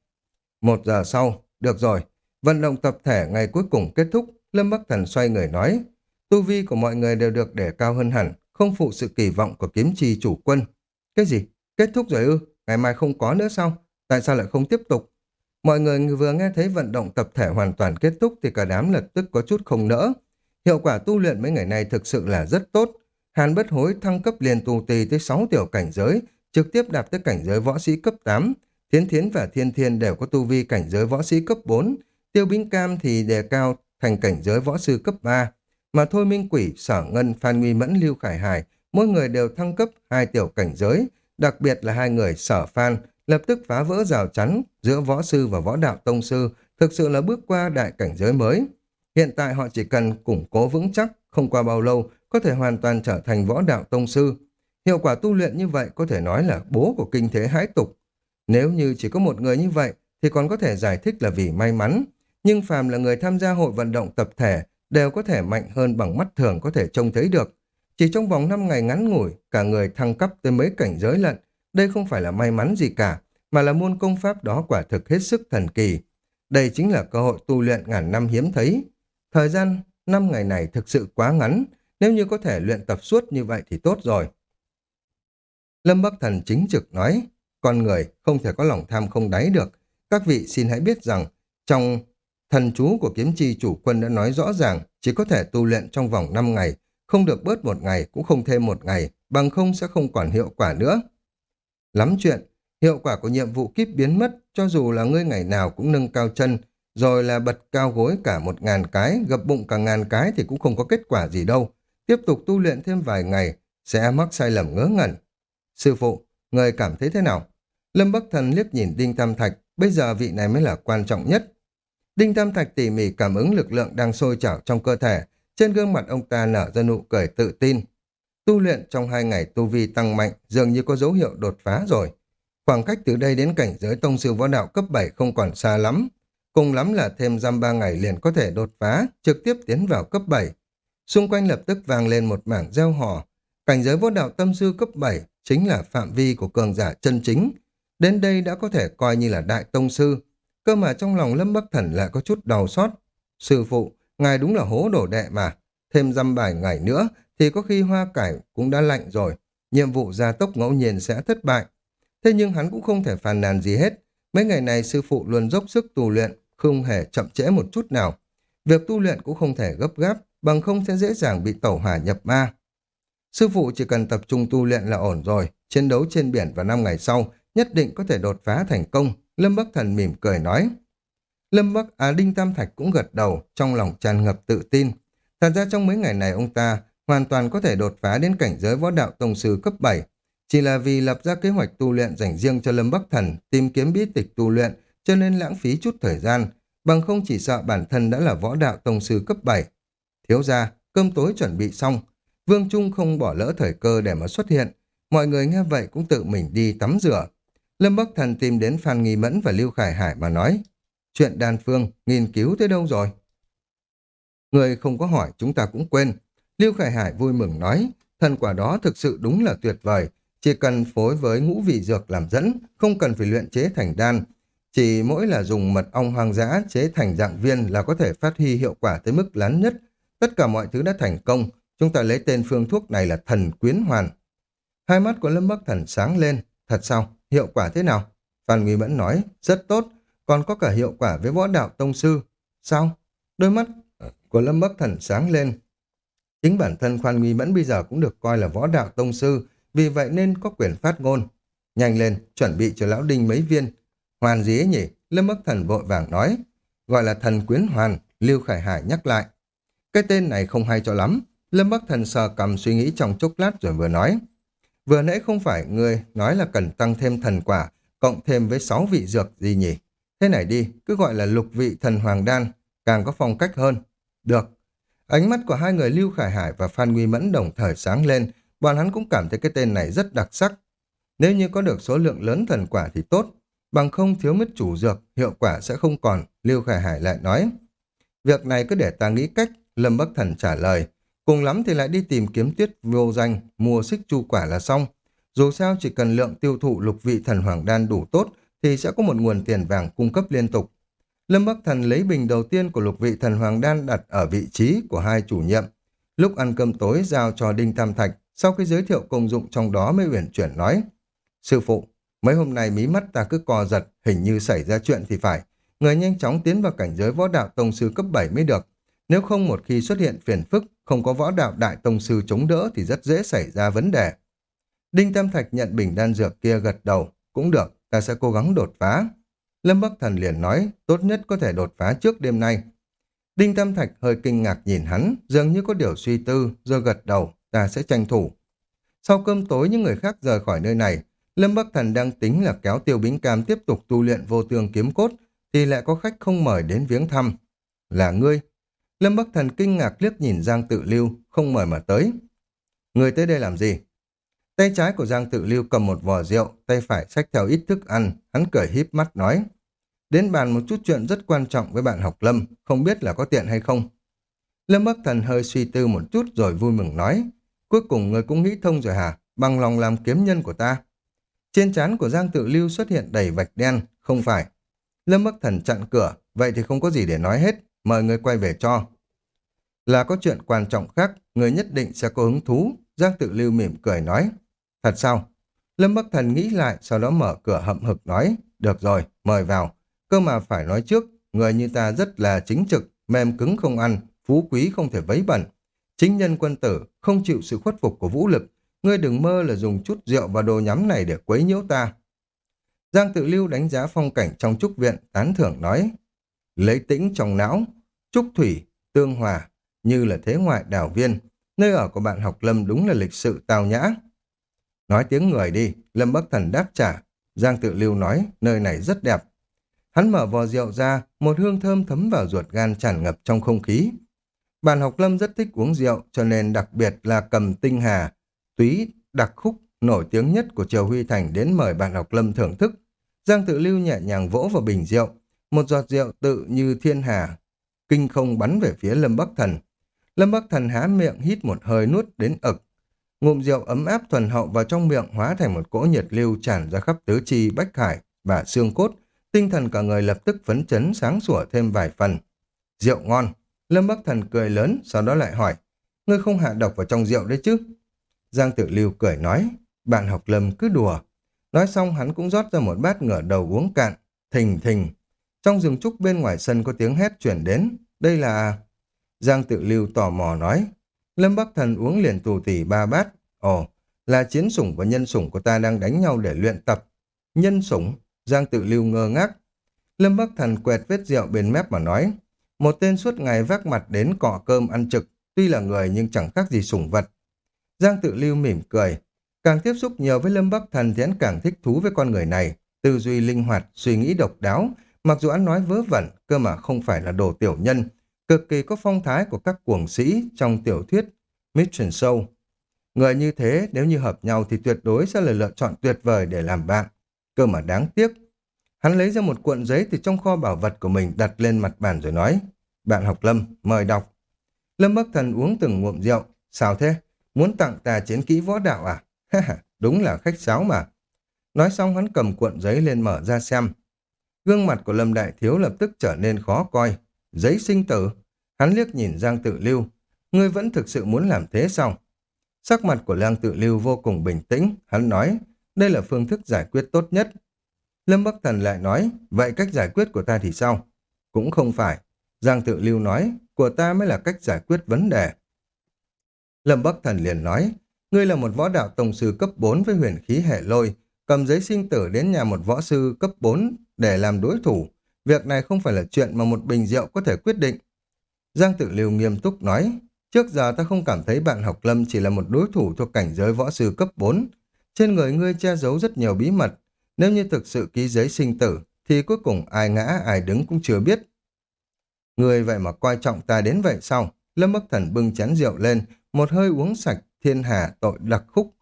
Một giờ sau, được rồi, vận động tập thể ngày cuối cùng kết thúc, Lâm Bắc Thần xoay người nói, tu vi của mọi người đều được để cao hơn hẳn, không phụ sự kỳ vọng của kiếm trì chủ quân. Cái gì? Kết thúc rồi ư? Ngày mai không có nữa sao? Tại sao lại không tiếp tục? Mọi người vừa nghe thấy vận động tập thể hoàn toàn kết thúc thì cả đám lập tức có chút không nỡ. Hiệu quả tu luyện mấy ngày này thực sự là rất tốt. Hàn bất hối thăng cấp liền tù tì tới 6 tiểu cảnh giới, trực tiếp đạp tới cảnh giới võ sĩ cấp 8. Thiến Thiến và Thiên Thiên đều có tu vi cảnh giới võ sĩ cấp 4. Tiêu Bính Cam thì đề cao thành cảnh giới võ sư cấp 3. Mà Thôi Minh Quỷ, Sở Ngân, Phan Nguy Mẫn, Lưu Khải Hải, mỗi người đều thăng cấp hai tiểu cảnh giới, đặc biệt là hai người Sở Phan, lập tức phá vỡ rào chắn giữa võ sư và võ đạo tông sư, thực sự là bước qua đại cảnh giới mới. Hiện tại họ chỉ cần củng cố vững chắc, không qua bao lâu có thể hoàn toàn trở thành võ đạo tông sư. Hiệu quả tu luyện như vậy có thể nói là bố của kinh thế hãi tục. Nếu như chỉ có một người như vậy thì còn có thể giải thích là vì may mắn. Nhưng phàm là người tham gia hội vận động tập thể đều có thể mạnh hơn bằng mắt thường có thể trông thấy được. Chỉ trong vòng 5 ngày ngắn ngủi, cả người thăng cấp tới mấy cảnh giới lận. Đây không phải là may mắn gì cả, mà là môn công pháp đó quả thực hết sức thần kỳ. Đây chính là cơ hội tu luyện ngàn năm hiếm thấy. Thời gian 5 ngày này thực sự quá ngắn, nếu như có thể luyện tập suốt như vậy thì tốt rồi. Lâm Bắc Thần chính trực nói, con người không thể có lòng tham không đáy được. Các vị xin hãy biết rằng, trong thần chú của kiếm chi chủ quân đã nói rõ ràng chỉ có thể tu luyện trong vòng 5 ngày, không được bớt một ngày cũng không thêm một ngày, bằng không sẽ không còn hiệu quả nữa. Lắm chuyện, hiệu quả của nhiệm vụ kíp biến mất, cho dù là ngươi ngày nào cũng nâng cao chân, rồi là bật cao gối cả một ngàn cái, gập bụng cả ngàn cái thì cũng không có kết quả gì đâu. Tiếp tục tu luyện thêm vài ngày, sẽ mắc sai lầm ngớ ngẩn. Sư phụ, người cảm thấy thế nào? Lâm Bắc Thần liếc nhìn Đinh Tam Thạch, bây giờ vị này mới là quan trọng nhất. Đinh Tam Thạch tỉ mỉ cảm ứng lực lượng đang sôi trào trong cơ thể, trên gương mặt ông ta nở ra nụ cười tự tin. Tu luyện trong hai ngày tu vi tăng mạnh, dường như có dấu hiệu đột phá rồi. Khoảng cách từ đây đến cảnh giới tông sư võ đạo cấp 7 không còn xa lắm. Cùng lắm là thêm giam ba ngày liền có thể đột phá, trực tiếp tiến vào cấp 7. Xung quanh lập tức vang lên một mảng gieo hò. Cảnh giới võ đạo tâm sư cấp 7 chính là phạm vi của cường giả chân chính. Đến đây đã có thể coi như là đại tông sư. Cơ mà trong lòng Lâm Bắc Thần lại có chút đau xót. Sư phụ, ngài đúng là hố đổ đệ mà. Thêm dăm bài ngày nữa thì có khi hoa cải cũng đã lạnh rồi. Nhiệm vụ gia tốc ngẫu nhiên sẽ thất bại. Thế nhưng hắn cũng không thể phàn nàn gì hết. Mấy ngày này sư phụ luôn dốc sức tu luyện, không hề chậm trễ một chút nào. Việc tu luyện cũng không thể gấp gáp, bằng không sẽ dễ dàng bị tẩu hỏa nhập ma. Sư phụ chỉ cần tập trung tu luyện là ổn rồi, chiến đấu trên biển vào năm ngày sau nhất định có thể đột phá thành công, Lâm Bắc Thần mỉm cười nói. Lâm Bắc Á Đinh Tam Thạch cũng gật đầu, trong lòng tràn ngập tự tin. Thật ra trong mấy ngày này ông ta hoàn toàn có thể đột phá đến cảnh giới võ đạo tông sư cấp 7. Chỉ là vì lập ra kế hoạch tu luyện dành riêng cho Lâm Bắc Thần, tìm kiếm bí tịch tu luyện, cho nên lãng phí chút thời gian, bằng không chỉ sợ bản thân đã là võ đạo tông sư cấp 7. Thiếu ra, cơm tối chuẩn bị xong. Vương Trung không bỏ lỡ thời cơ để mà xuất hiện. Mọi người nghe vậy cũng tự mình đi tắm rửa. Lâm Bắc Thần tìm đến Phan Nghi Mẫn và Lưu Khải Hải mà nói, chuyện đan phương, nghiên cứu tới đâu rồi? Người không có hỏi chúng ta cũng quên. Lưu Khải Hải vui mừng nói, thần quả đó thực sự đúng là tuyệt vời, chỉ cần phối với ngũ vị dược làm dẫn, không cần phải luyện chế thành đan, chỉ mỗi là dùng mật ong hoang dã chế thành dạng viên là có thể phát huy hiệu quả tới mức lớn nhất. Tất cả mọi thứ đã thành công, chúng ta lấy tên phương thuốc này là thần quyến hoàn. Hai mắt của Lâm Bắc Thần sáng lên. Thật sao? Hiệu quả thế nào? Phan Nguy Mẫn nói, rất tốt, còn có cả hiệu quả với võ đạo tông sư. Sao? Đôi mắt của Lâm Bắc Thần sáng lên. Chính bản thân Phan Nguy Mẫn bây giờ cũng được coi là võ đạo tông sư, vì vậy nên có quyền phát ngôn. Nhanh lên, chuẩn bị cho lão đinh mấy viên. Hoàn gì ấy nhỉ? Lâm Bắc Thần vội vàng nói. Gọi là thần quyến hoàn, Lưu Khải Hải nhắc lại. Cái tên này không hay cho lắm. Lâm Bắc Thần sờ cầm suy nghĩ trong chốc lát rồi vừa nói. Vừa nãy không phải người nói là cần tăng thêm thần quả, cộng thêm với sáu vị dược gì nhỉ? Thế này đi, cứ gọi là lục vị thần hoàng đan, càng có phong cách hơn. Được. Ánh mắt của hai người Lưu Khải Hải và Phan Nguy Mẫn đồng thời sáng lên, bọn hắn cũng cảm thấy cái tên này rất đặc sắc. Nếu như có được số lượng lớn thần quả thì tốt, bằng không thiếu mất chủ dược, hiệu quả sẽ không còn, Lưu Khải Hải lại nói. Việc này cứ để ta nghĩ cách, Lâm Bắc Thần trả lời. Cùng lắm thì lại đi tìm kiếm tuyết vô danh, mua xích chu quả là xong. Dù sao chỉ cần lượng tiêu thụ lục vị thần hoàng đan đủ tốt thì sẽ có một nguồn tiền vàng cung cấp liên tục. Lâm Bắc Thần lấy bình đầu tiên của lục vị thần hoàng đan đặt ở vị trí của hai chủ nhiệm. Lúc ăn cơm tối giao cho Đinh Tam Thạch, sau khi giới thiệu công dụng trong đó mới uyển chuyển nói. Sư phụ, mấy hôm nay mí mắt ta cứ co giật, hình như xảy ra chuyện thì phải. Người nhanh chóng tiến vào cảnh giới võ đạo tông sư cấp 7 mới được. Nếu không một khi xuất hiện phiền phức, không có võ đạo đại tông sư chống đỡ thì rất dễ xảy ra vấn đề. Đinh Tam Thạch nhận bình đan dược kia gật đầu. Cũng được, ta sẽ cố gắng đột phá. Lâm Bắc Thần liền nói, tốt nhất có thể đột phá trước đêm nay. Đinh Tam Thạch hơi kinh ngạc nhìn hắn, dường như có điều suy tư, rồi gật đầu, ta sẽ tranh thủ. Sau cơm tối những người khác rời khỏi nơi này, Lâm Bắc Thần đang tính là kéo Tiêu Bính Cam tiếp tục tu luyện vô tương kiếm cốt, thì lại có khách không mời đến viếng thăm. Là ngươi. Lâm Bắc Thần kinh ngạc liếc nhìn Giang Tự Lưu, không mời mà tới. Người tới đây làm gì? Tay trái của Giang Tự Lưu cầm một vò rượu, tay phải xách theo ít thức ăn, hắn cười híp mắt nói. Đến bàn một chút chuyện rất quan trọng với bạn học Lâm, không biết là có tiện hay không. Lâm Bắc Thần hơi suy tư một chút rồi vui mừng nói. Cuối cùng người cũng nghĩ thông rồi hả? Bằng lòng làm kiếm nhân của ta. Trên trán của Giang Tự Lưu xuất hiện đầy vạch đen, không phải. Lâm Bắc Thần chặn cửa, vậy thì không có gì để nói hết, mời người quay về cho. Là có chuyện quan trọng khác, người nhất định sẽ có hứng thú, Giang Tự Lưu mỉm cười nói. Thật sao? Lâm Bắc Thần nghĩ lại, sau đó mở cửa hậm hực nói, được rồi, mời vào. Cơ mà phải nói trước, người như ta rất là chính trực, mềm cứng không ăn, phú quý không thể vấy bẩn. Chính nhân quân tử, không chịu sự khuất phục của vũ lực. Ngươi đừng mơ là dùng chút rượu và đồ nhắm này để quấy nhiễu ta. Giang tự lưu đánh giá phong cảnh trong trúc viện, tán thưởng nói. Lấy tĩnh trong não, trúc thủy, tương hòa, như là thế ngoại đảo viên. Nơi ở của bạn học Lâm đúng là lịch sự tào nhã. Nói tiếng người đi, Lâm Bắc Thần đáp trả. Giang tự lưu nói, nơi này rất đẹp. Hắn mở vò rượu ra, một hương thơm thấm vào ruột gan tràn ngập trong không khí. Bạn học Lâm rất thích uống rượu, cho nên đặc biệt là cầm tinh hà, túy, đặc khúc nổi tiếng nhất của Triều Huy Thành đến mời bạn học Lâm thưởng thức. Giang tự lưu nhẹ nhàng vỗ vào bình rượu, một giọt rượu tự như thiên hà, kinh không bắn về phía Lâm Bắc Thần. Lâm Bắc Thần há miệng hít một hơi nuốt đến ực. Ngụm rượu ấm áp thuần hậu vào trong miệng hóa thành một cỗ nhiệt lưu tràn ra khắp tứ chi bách hải và xương cốt, tinh thần cả người lập tức phấn chấn sáng sủa thêm vài phần. Rượu ngon. Lâm Bắc Thần cười lớn, sau đó lại hỏi, ngươi không hạ độc vào trong rượu đấy chứ? Giang Tử Lưu cười nói, bạn học Lâm cứ đùa. Nói xong hắn cũng rót ra một bát ngửa đầu uống cạn, thình thình. Trong rừng trúc bên ngoài sân có tiếng hét chuyển đến, đây là... Giang Tự Lưu tò mò nói, Lâm Bắc Thần uống liền tù tỉ ba bát. Ồ, là chiến sủng và nhân sủng của ta đang đánh nhau để luyện tập. Nhân sủng, Giang Tự Lưu ngơ ngác. Lâm Bắc Thần quẹt vết rượu bên mép mà nói, một tên suốt ngày vác mặt đến cọ cơm ăn trực, tuy là người nhưng chẳng khác gì sủng vật. Giang Tự Lưu mỉm cười, càng tiếp xúc nhiều với Lâm Bắc Thần thì hắn càng thích thú với con người này, tư duy linh hoạt, suy nghĩ độc đáo, mặc dù hắn nói vớ vẩn, cơ mà không phải là đồ tiểu nhân, cực kỳ có phong thái của các cuồng sĩ trong tiểu thuyết Mission Show. Người như thế nếu như hợp nhau thì tuyệt đối sẽ là lựa chọn tuyệt vời để làm bạn. Cơ mà đáng tiếc. Hắn lấy ra một cuộn giấy từ trong kho bảo vật của mình đặt lên mặt bàn rồi nói Bạn học Lâm, mời đọc. Lâm Bắc Thần uống từng ngụm rượu. Sao thế? Muốn tặng ta chiến kỹ võ đạo à? Đúng là khách sáo mà. Nói xong hắn cầm cuộn giấy lên mở ra xem. Gương mặt của Lâm Đại Thiếu lập tức trở nên khó coi. Giấy sinh tử. Hắn liếc nhìn Giang Tự Lưu. Ngươi vẫn thực sự muốn làm thế sao? Sắc mặt của Giang Tự Lưu vô cùng bình tĩnh, hắn nói, đây là phương thức giải quyết tốt nhất. Lâm Bắc Thần lại nói, vậy cách giải quyết của ta thì sao? Cũng không phải. Giang Tự Lưu nói, của ta mới là cách giải quyết vấn đề. Lâm Bắc Thần liền nói, ngươi là một võ đạo tổng sư cấp 4 với huyền khí hệ lôi, cầm giấy sinh tử đến nhà một võ sư cấp 4 để làm đối thủ. Việc này không phải là chuyện mà một bình rượu có thể quyết định. Giang Tự Lưu nghiêm túc nói, trước giờ ta không cảm thấy bạn học Lâm chỉ là một đối thủ thuộc cảnh giới võ sư cấp 4. Trên người ngươi che giấu rất nhiều bí mật. Nếu như thực sự ký giấy sinh tử, thì cuối cùng ai ngã ai đứng cũng chưa biết. Người vậy mà coi trọng ta đến vậy sao? Lâm Bắc Thần bưng chén rượu lên, một hơi uống sạch, thiên hà tội đặc khúc.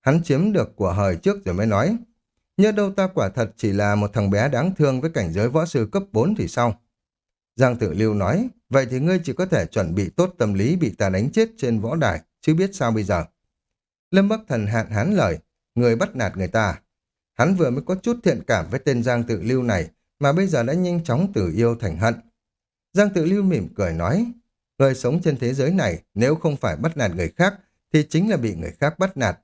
Hắn chiếm được của hời trước rồi mới nói. Nhớ đâu ta quả thật chỉ là một thằng bé đáng thương với cảnh giới võ sư cấp 4 thì sao? Giang Tử Lưu nói, vậy thì ngươi chỉ có thể chuẩn bị tốt tâm lý bị ta đánh chết trên võ đài, chứ biết sao bây giờ. Lâm Bắc Thần hạn hán lời, người bắt nạt người ta. Hắn vừa mới có chút thiện cảm với tên Giang Tự Lưu này, mà bây giờ đã nhanh chóng từ yêu thành hận. Giang Tự Lưu mỉm cười nói, người sống trên thế giới này nếu không phải bắt nạt người khác, thì chính là bị người khác bắt nạt.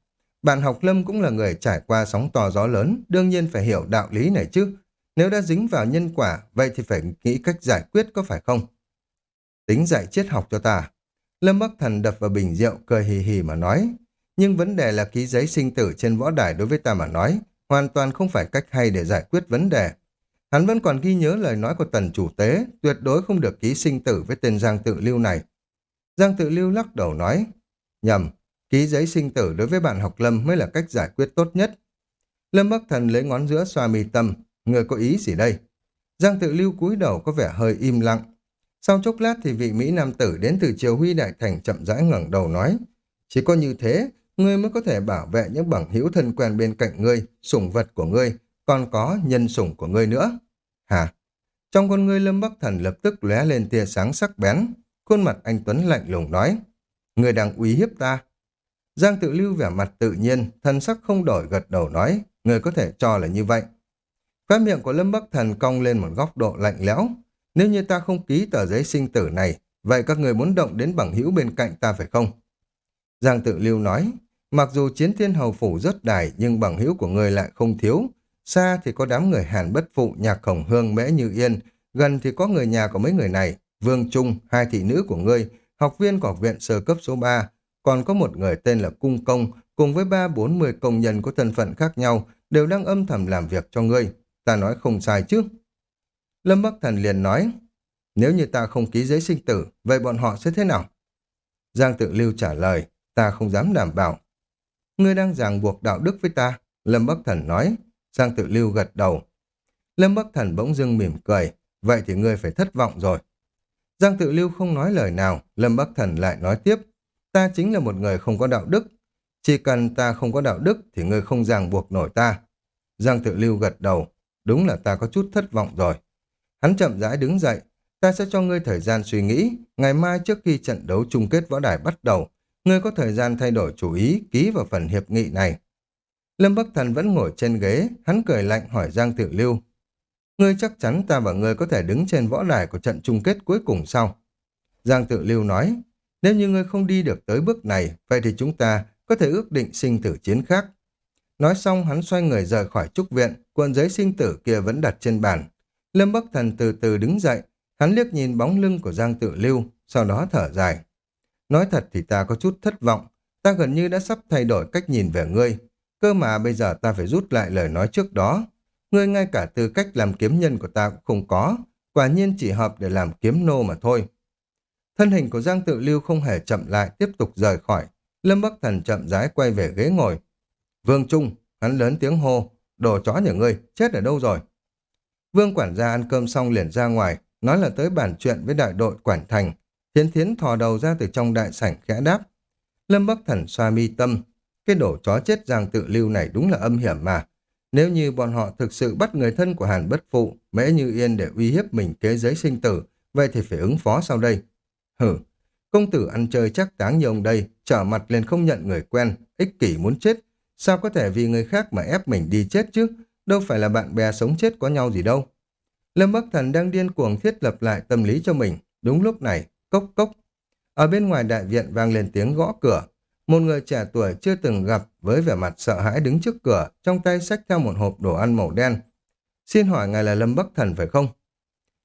Bạn học Lâm cũng là người trải qua sóng to gió lớn, đương nhiên phải hiểu đạo lý này chứ. Nếu đã dính vào nhân quả, vậy thì phải nghĩ cách giải quyết có phải không? Tính dạy triết học cho ta. Lâm Bắc Thần đập vào bình rượu, cười hì hì mà nói. Nhưng vấn đề là ký giấy sinh tử trên võ đài đối với ta mà nói, hoàn toàn không phải cách hay để giải quyết vấn đề. Hắn vẫn còn ghi nhớ lời nói của tần chủ tế, tuyệt đối không được ký sinh tử với tên Giang Tự Lưu này. Giang Tự Lưu lắc đầu nói, nhầm, ký giấy sinh tử đối với bạn học Lâm mới là cách giải quyết tốt nhất. Lâm Bắc Thần lấy ngón giữa xoa mi tâm, người có ý gì đây? Giang Tự Lưu cúi đầu có vẻ hơi im lặng. Sau chốc lát thì vị Mỹ Nam tử đến từ Triều Huy Đại Thành chậm rãi ngẩng đầu nói, chỉ có như thế, ngươi mới có thể bảo vệ những bằng hữu thân quen bên cạnh ngươi, sủng vật của ngươi, còn có nhân sủng của ngươi nữa. Hả? Trong con ngươi Lâm Bắc Thần lập tức lóe lên tia sáng sắc bén, khuôn mặt anh Tuấn lạnh lùng nói, ngươi đang uy hiếp ta. Giang tự lưu vẻ mặt tự nhiên, thân sắc không đổi gật đầu nói, người có thể cho là như vậy. Khóe miệng của Lâm Bắc Thần cong lên một góc độ lạnh lẽo. Nếu như ta không ký tờ giấy sinh tử này, vậy các người muốn động đến bằng hữu bên cạnh ta phải không? Giang tự lưu nói, mặc dù chiến thiên hầu phủ rất đài nhưng bằng hữu của người lại không thiếu. Xa thì có đám người Hàn Bất Phụ, Nhạc Khổng Hương, Mễ Như Yên, gần thì có người nhà của mấy người này, Vương Trung, hai thị nữ của ngươi, học viên của học viện sơ cấp số 3, còn có một người tên là Cung Công, cùng với ba bốn mươi công nhân có thân phận khác nhau, đều đang âm thầm làm việc cho ngươi. Ta nói không sai chứ. Lâm Bắc Thần liền nói, nếu như ta không ký giấy sinh tử, vậy bọn họ sẽ thế nào? Giang Tự Lưu trả lời, ta không dám đảm bảo. Ngươi đang ràng buộc đạo đức với ta, Lâm Bắc Thần nói. Giang Tự Lưu gật đầu. Lâm Bắc Thần bỗng dưng mỉm cười, vậy thì ngươi phải thất vọng rồi. Giang Tự Lưu không nói lời nào, Lâm Bắc Thần lại nói tiếp, ta chính là một người không có đạo đức. Chỉ cần ta không có đạo đức thì ngươi không ràng buộc nổi ta. Giang Tự Lưu gật đầu, đúng là ta có chút thất vọng rồi. Hắn chậm rãi đứng dậy, ta sẽ cho ngươi thời gian suy nghĩ, ngày mai trước khi trận đấu chung kết võ đài bắt đầu, ngươi có thời gian thay đổi chủ ý, ký vào phần hiệp nghị này. Lâm Bắc Thần vẫn ngồi trên ghế, hắn cười lạnh hỏi Giang Tự Lưu. Ngươi chắc chắn ta và ngươi có thể đứng trên võ đài của trận chung kết cuối cùng sau. Giang Tự Lưu nói, nếu như ngươi không đi được tới bước này, vậy thì chúng ta có thể ước định sinh tử chiến khác. Nói xong hắn xoay người rời khỏi trúc viện, cuộn giấy sinh tử kia vẫn đặt trên bàn. Lâm Bắc Thần từ từ đứng dậy, hắn liếc nhìn bóng lưng của Giang Tự Lưu, sau đó thở dài. Nói thật thì ta có chút thất vọng, ta gần như đã sắp thay đổi cách nhìn về ngươi. Cơ mà bây giờ ta phải rút lại lời nói trước đó. Ngươi ngay cả tư cách làm kiếm nhân của ta cũng không có, quả nhiên chỉ hợp để làm kiếm nô mà thôi. Thân hình của Giang Tự Lưu không hề chậm lại, tiếp tục rời khỏi. Lâm Bắc Thần chậm rãi quay về ghế ngồi. Vương Trung, hắn lớn tiếng hô, đồ chó nhà ngươi, chết ở đâu rồi? Vương quản gia ăn cơm xong liền ra ngoài, nói là tới bàn chuyện với đại đội quản thành. Thiến thiến thò đầu ra từ trong đại sảnh khẽ đáp. Lâm Bắc Thần xoa mi tâm. Cái đổ chó chết Giang Tự Lưu này đúng là âm hiểm mà. Nếu như bọn họ thực sự bắt người thân của Hàn Bất Phụ, Mễ Như Yên để uy hiếp mình kế giới sinh tử, vậy thì phải ứng phó sau đây. Hử, công tử ăn chơi chắc táng như ông đây, trở mặt lên không nhận người quen, ích kỷ muốn chết. Sao có thể vì người khác mà ép mình đi chết chứ? Đâu phải là bạn bè sống chết có nhau gì đâu. Lâm Bắc Thần đang điên cuồng thiết lập lại tâm lý cho mình. Đúng lúc này, cốc cốc. Ở bên ngoài đại viện vang lên tiếng gõ cửa. một người trẻ tuổi chưa từng gặp với vẻ mặt sợ hãi đứng trước cửa, trong tay xách theo một hộp đồ ăn màu đen. Xin hỏi ngài là Lâm Bắc Thần phải không?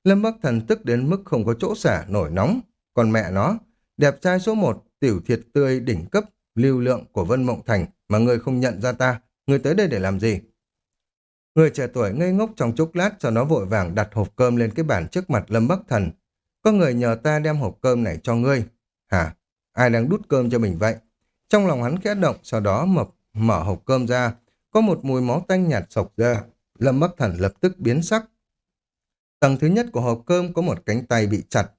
Lâm Bắc Thần tức đến mức không có chỗ xả, nổi nóng. Còn mẹ nó, đẹp trai số một, tiểu thiệt tươi đỉnh cấp, lưu lượng của Vân Mộng Thành mà người không nhận ra ta, người tới đây để làm gì? Người trẻ tuổi ngây ngốc trong chốc lát cho nó vội vàng đặt hộp cơm lên cái bàn trước mặt Lâm Bắc Thần. Có người nhờ ta đem hộp cơm này cho ngươi. Hả? Ai đang đút cơm cho mình vậy? Trong lòng hắn khẽ động, sau đó mập mở hộp cơm ra. Có một mùi máu tanh nhạt sộc ra. Lâm Bắc Thần lập tức biến sắc. Tầng thứ nhất của hộp cơm có một cánh tay bị chặt.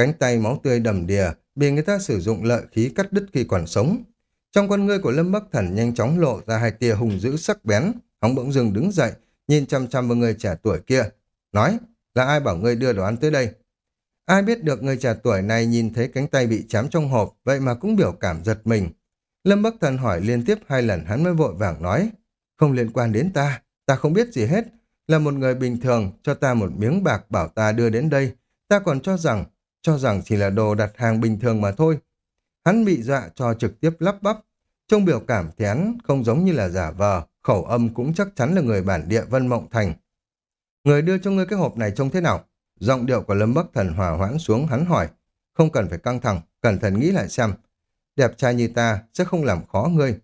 Cánh tay máu tươi đầm đìa, bị người ta sử dụng lợi khí cắt đứt khi còn sống. Trong con ngươi của Lâm Bắc Thần nhanh chóng lộ ra hai tia hùng dữ sắc bén, hắn bỗng dừng đứng dậy, nhìn chăm chăm vào người trẻ tuổi kia, nói, là ai bảo ngươi đưa đồ ăn tới đây? Ai biết được người trẻ tuổi này nhìn thấy cánh tay bị chém trong hộp, vậy mà cũng biểu cảm giật mình. Lâm Bắc Thần hỏi liên tiếp hai lần hắn mới vội vàng nói, không liên quan đến ta, ta không biết gì hết, là một người bình thường cho ta một miếng bạc bảo ta đưa đến đây, ta còn cho rằng, cho rằng chỉ là đồ đặt hàng bình thường mà thôi. Hắn bị dọa cho trực tiếp lắp bắp, trong biểu cảm thì hắn không giống như là giả vờ, khẩu âm cũng chắc chắn là người bản địa Vân Mộng Thành. Người đưa cho ngươi cái hộp này trông thế nào? Giọng điệu của Lâm Bắc Thần hòa hoãn xuống hắn hỏi. Không cần phải căng thẳng, cẩn thận nghĩ lại xem. Đẹp trai như ta sẽ không làm khó ngươi.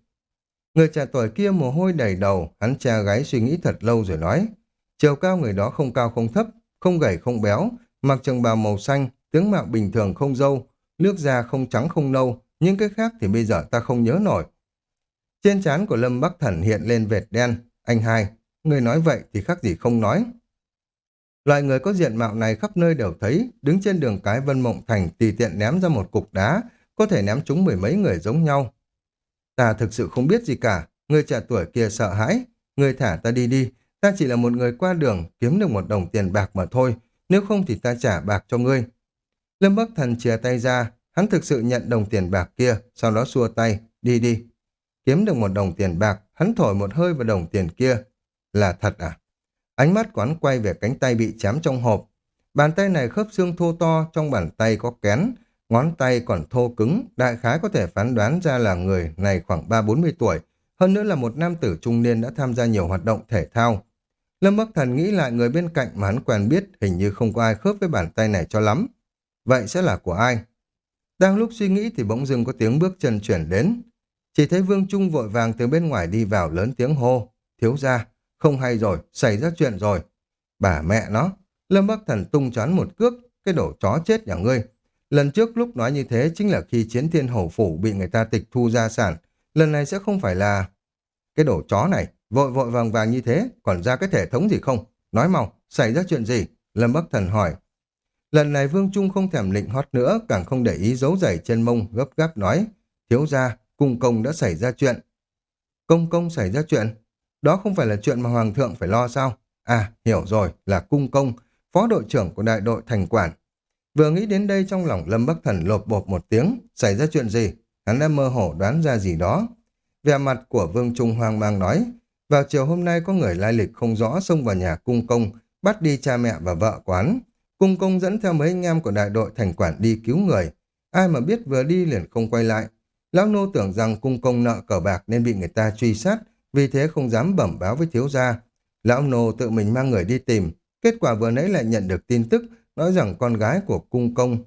Người trẻ tuổi kia mồ hôi đầy đầu, hắn che gáy suy nghĩ thật lâu rồi nói. Chiều cao người đó không cao không thấp, không gầy không béo, mặc trường bào màu xanh, tướng mạo bình thường không dâu, nước da không trắng không nâu, nhưng cái khác thì bây giờ ta không nhớ nổi. Trên trán của Lâm Bắc Thần hiện lên vệt đen. Anh hai, người nói vậy thì khác gì không nói. Loại người có diện mạo này khắp nơi đều thấy, đứng trên đường cái Vân Mộng Thành tùy tiện ném ra một cục đá, có thể ném chúng mười mấy người giống nhau. Ta thực sự không biết gì cả, người trẻ tuổi kia sợ hãi, người thả ta đi đi, ta chỉ là một người qua đường, kiếm được một đồng tiền bạc mà thôi, nếu không thì ta trả bạc cho ngươi. Lâm Bắc Thần chia tay ra, hắn thực sự nhận đồng tiền bạc kia, sau đó xua tay, đi đi. Kiếm được một đồng tiền bạc, hắn thổi một hơi vào đồng tiền kia. Là thật à? Ánh mắt của hắn quay về cánh tay bị chém trong hộp. Bàn tay này khớp xương thô to, trong bàn tay có kén, ngón tay còn thô cứng, đại khái có thể phán đoán ra là người này khoảng 3-40 tuổi, hơn nữa là một nam tử trung niên đã tham gia nhiều hoạt động thể thao. Lâm Bắc Thần nghĩ lại người bên cạnh mà hắn quen biết hình như không có ai khớp với bàn tay này cho lắm. Vậy sẽ là của ai? Đang lúc suy nghĩ thì bỗng dưng có tiếng bước chân chuyển đến. Chỉ thấy Vương Trung vội vàng từ bên ngoài đi vào lớn tiếng hô. Thiếu ra, không hay rồi, xảy ra chuyện rồi. Bà mẹ nó, Lâm Bắc Thần tung choán một cước, cái đổ chó chết nhà ngươi. Lần trước lúc nói như thế chính là khi chiến thiên hổ phủ bị người ta tịch thu gia sản. Lần này sẽ không phải là... Cái đổ chó này, vội vội vàng vàng như thế, còn ra cái thể thống gì không? Nói mau, xảy ra chuyện gì? Lâm Bắc Thần hỏi. Lần này Vương Trung không thèm lịnh hót nữa, càng không để ý giấu giày trên mông, gấp gáp nói. Thiếu ra, cung công đã xảy ra chuyện. Công công xảy ra chuyện? Đó không phải là chuyện mà Hoàng thượng phải lo sao? À, hiểu rồi, là cung công, phó đội trưởng của đại đội thành quản. Vừa nghĩ đến đây trong lòng Lâm Bắc Thần lột bột một tiếng, xảy ra chuyện gì? Hắn đã mơ hồ đoán ra gì đó. về mặt của Vương Trung hoang mang nói, vào chiều hôm nay có người lai lịch không rõ xông vào nhà cung công, bắt đi cha mẹ và vợ quán. Cung công dẫn theo mấy anh em của đại đội thành quản đi cứu người. Ai mà biết vừa đi liền không quay lại. Lão nô tưởng rằng cung công nợ cờ bạc nên bị người ta truy sát, vì thế không dám bẩm báo với thiếu gia. Lão nô tự mình mang người đi tìm, kết quả vừa nãy lại nhận được tin tức nói rằng con gái của cung công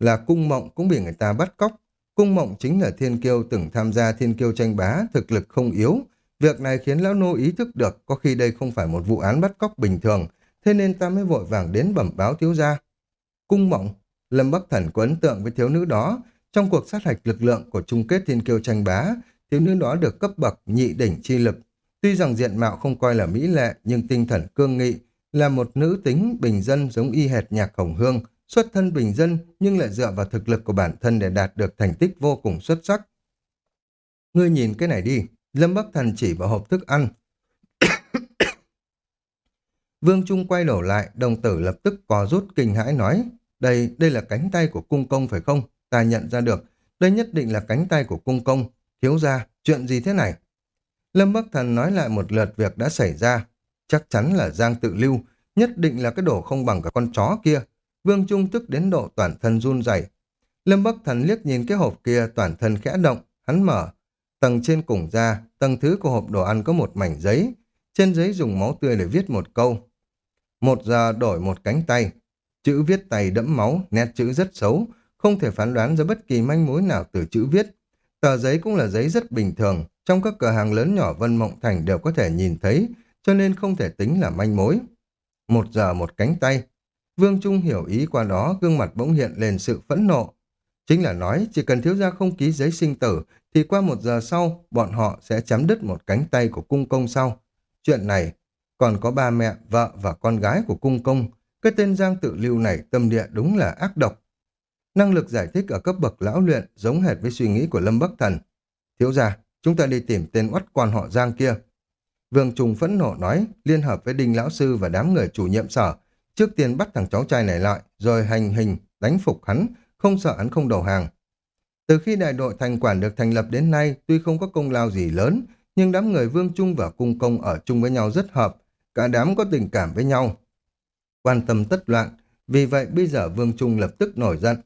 là cung mộng cũng bị người ta bắt cóc. Cung mộng chính là thiên kiêu từng tham gia thiên kiêu tranh bá, thực lực không yếu. Việc này khiến lão nô ý thức được có khi đây không phải một vụ án bắt cóc bình thường, thế nên ta mới vội vàng đến bẩm báo thiếu gia. Cung mộng, Lâm Bắc Thần có ấn tượng với thiếu nữ đó, trong cuộc sát hạch lực lượng của chung kết thiên kiêu tranh bá, thiếu nữ đó được cấp bậc nhị đỉnh chi lực. Tuy rằng diện mạo không coi là mỹ lệ, nhưng tinh thần cương nghị, là một nữ tính bình dân giống y hệt nhạc hồng hương, xuất thân bình dân nhưng lại dựa vào thực lực của bản thân để đạt được thành tích vô cùng xuất sắc. Ngươi nhìn cái này đi, Lâm Bắc Thần chỉ vào hộp thức ăn. Vương Trung quay đổ lại, đồng tử lập tức co rút kinh hãi nói, đây, đây là cánh tay của cung công phải không? Ta nhận ra được, đây nhất định là cánh tay của cung công. Thiếu ra, chuyện gì thế này? Lâm Bắc Thần nói lại một lượt việc đã xảy ra. Chắc chắn là Giang tự lưu, nhất định là cái đổ không bằng cả con chó kia. Vương Trung tức đến độ toàn thân run rẩy. Lâm Bắc Thần liếc nhìn cái hộp kia toàn thân khẽ động, hắn mở. Tầng trên cùng ra, tầng thứ của hộp đồ ăn có một mảnh giấy. Trên giấy dùng máu tươi để viết một câu. Một giờ đổi một cánh tay. Chữ viết tay đẫm máu, nét chữ rất xấu, không thể phán đoán ra bất kỳ manh mối nào từ chữ viết. Tờ giấy cũng là giấy rất bình thường, trong các cửa hàng lớn nhỏ Vân Mộng Thành đều có thể nhìn thấy, cho nên không thể tính là manh mối. Một giờ một cánh tay. Vương Trung hiểu ý qua đó, gương mặt bỗng hiện lên sự phẫn nộ. Chính là nói, chỉ cần thiếu gia không ký giấy sinh tử, thì qua một giờ sau, bọn họ sẽ chấm đứt một cánh tay của cung công sau. Chuyện này, còn có ba mẹ, vợ và con gái của cung công, cái tên Giang tự lưu này tâm địa đúng là ác độc. Năng lực giải thích ở cấp bậc lão luyện giống hệt với suy nghĩ của Lâm Bắc Thần. Thiếu gia, chúng ta đi tìm tên oắt quan họ Giang kia. Vương Trùng phẫn nộ nói, liên hợp với Đinh Lão Sư và đám người chủ nhiệm sở, trước tiên bắt thằng cháu trai này lại, rồi hành hình, đánh phục hắn, không sợ hắn không đầu hàng. Từ khi đại đội thành quản được thành lập đến nay, tuy không có công lao gì lớn, nhưng đám người Vương Trung và Cung Công ở chung với nhau rất hợp, cả đám có tình cảm với nhau. Quan tâm tất loạn, vì vậy bây giờ Vương Trung lập tức nổi giận.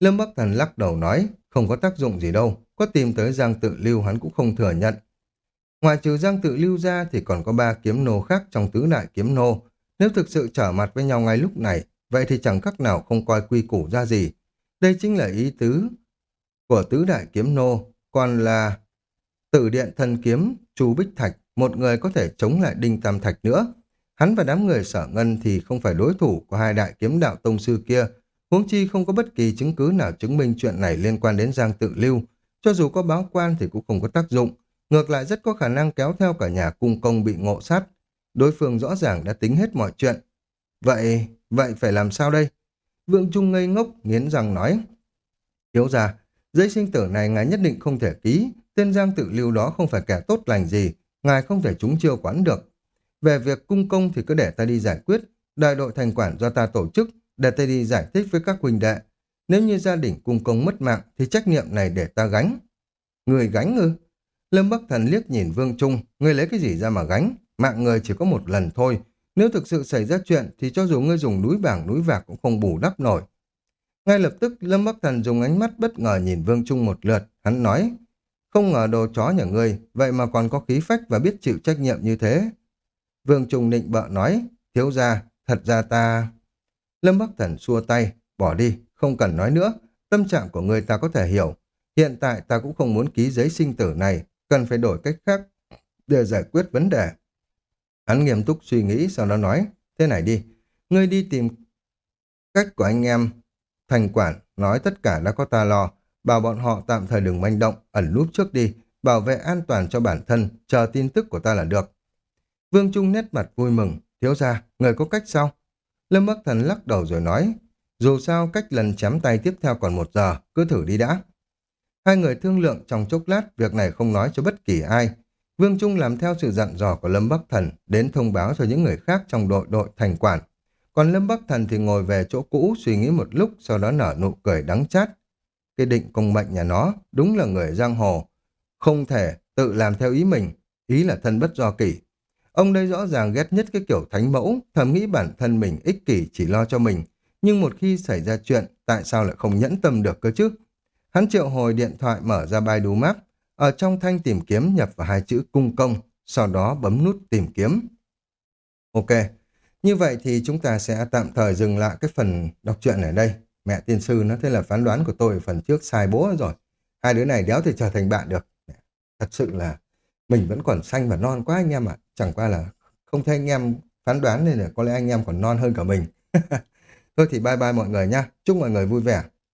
Lâm Bắc Thần lắc đầu nói, không có tác dụng gì đâu, có tìm tới Giang Tự Lưu hắn cũng không thừa nhận. Ngoài trừ Giang Tự Lưu ra thì còn có ba kiếm nô khác trong tứ đại kiếm nô. Nếu thực sự trở mặt với nhau ngay lúc này, vậy thì chẳng khác nào không coi quy củ ra gì. Đây chính là ý tứ của tứ đại kiếm nô, còn là tử điện thần kiếm, chu Bích Thạch, một người có thể chống lại Đinh Tam Thạch nữa. Hắn và đám người sở ngân thì không phải đối thủ của hai đại kiếm đạo tông sư kia, huống chi không có bất kỳ chứng cứ nào chứng minh chuyện này liên quan đến Giang Tự Lưu. Cho dù có báo quan thì cũng không có tác dụng, ngược lại rất có khả năng kéo theo cả nhà cung công bị ngộ sát. Đối phương rõ ràng đã tính hết mọi chuyện. Vậy, vậy phải làm sao đây? Vượng Trung ngây ngốc, nghiến răng nói. Thiếu ra, giấy sinh tử này ngài nhất định không thể ký, tên Giang tự lưu đó không phải kẻ tốt lành gì, ngài không thể chúng chiêu quán được. Về việc cung công thì cứ để ta đi giải quyết, đại đội thành quản do ta tổ chức, để ta đi giải thích với các huynh đệ. Nếu như gia đình cung công mất mạng thì trách nhiệm này để ta gánh. Người gánh ư? Lâm Bắc Thần liếc nhìn Vương Trung, ngươi lấy cái gì ra mà gánh? Mạng người chỉ có một lần thôi. Nếu thực sự xảy ra chuyện thì cho dù ngươi dùng núi bảng núi vạc cũng không bù đắp nổi. Ngay lập tức Lâm Bắc Thần dùng ánh mắt bất ngờ nhìn Vương Trung một lượt, hắn nói không ngờ đồ chó nhà ngươi, vậy mà còn có khí phách và biết chịu trách nhiệm như thế. Vương Trung định bợ nói, thiếu ra, thật ra ta... Lâm Bắc Thần xua tay, bỏ đi, không cần nói nữa, tâm trạng của ngươi ta có thể hiểu. Hiện tại ta cũng không muốn ký giấy sinh tử này, cần phải đổi cách khác để giải quyết vấn đề. Hắn nghiêm túc suy nghĩ sau đó nói, thế này đi, ngươi đi tìm cách của anh em thành quản, nói tất cả đã có ta lo, bảo bọn họ tạm thời đừng manh động, ẩn núp trước đi, bảo vệ an toàn cho bản thân, chờ tin tức của ta là được. Vương Trung nét mặt vui mừng, thiếu ra, người có cách sao? Lâm Bắc Thần lắc đầu rồi nói, dù sao cách lần chém tay tiếp theo còn một giờ, cứ thử đi đã. Hai người thương lượng trong chốc lát, việc này không nói cho bất kỳ ai. Vương Trung làm theo sự dặn dò của Lâm Bắc Thần, đến thông báo cho những người khác trong đội đội thành quản. Còn Lâm Bắc Thần thì ngồi về chỗ cũ suy nghĩ một lúc, sau đó nở nụ cười đắng chát. Cái định công mệnh nhà nó, đúng là người giang hồ. Không thể tự làm theo ý mình, ý là thân bất do kỷ. Ông đây rõ ràng ghét nhất cái kiểu thánh mẫu, thầm nghĩ bản thân mình ích kỷ chỉ lo cho mình. Nhưng một khi xảy ra chuyện, tại sao lại không nhẫn tâm được cơ chứ? Hắn triệu hồi điện thoại mở ra Baidu map ở trong thanh tìm kiếm nhập vào hai chữ cung công, sau đó bấm nút tìm kiếm. Ok, như vậy thì chúng ta sẽ tạm thời dừng lại cái phần đọc truyện ở đây. Mẹ tiên sư nó, thế là phán đoán của tôi phần trước sai bố rồi. Hai đứa này đéo thể trở thành bạn được. Thật sự là mình vẫn còn xanh và non quá anh em ạ. Chẳng qua là không thấy anh em phán đoán nên là có lẽ anh em còn non hơn cả mình. Thôi thì bye bye mọi người nha. Chúc mọi người vui vẻ.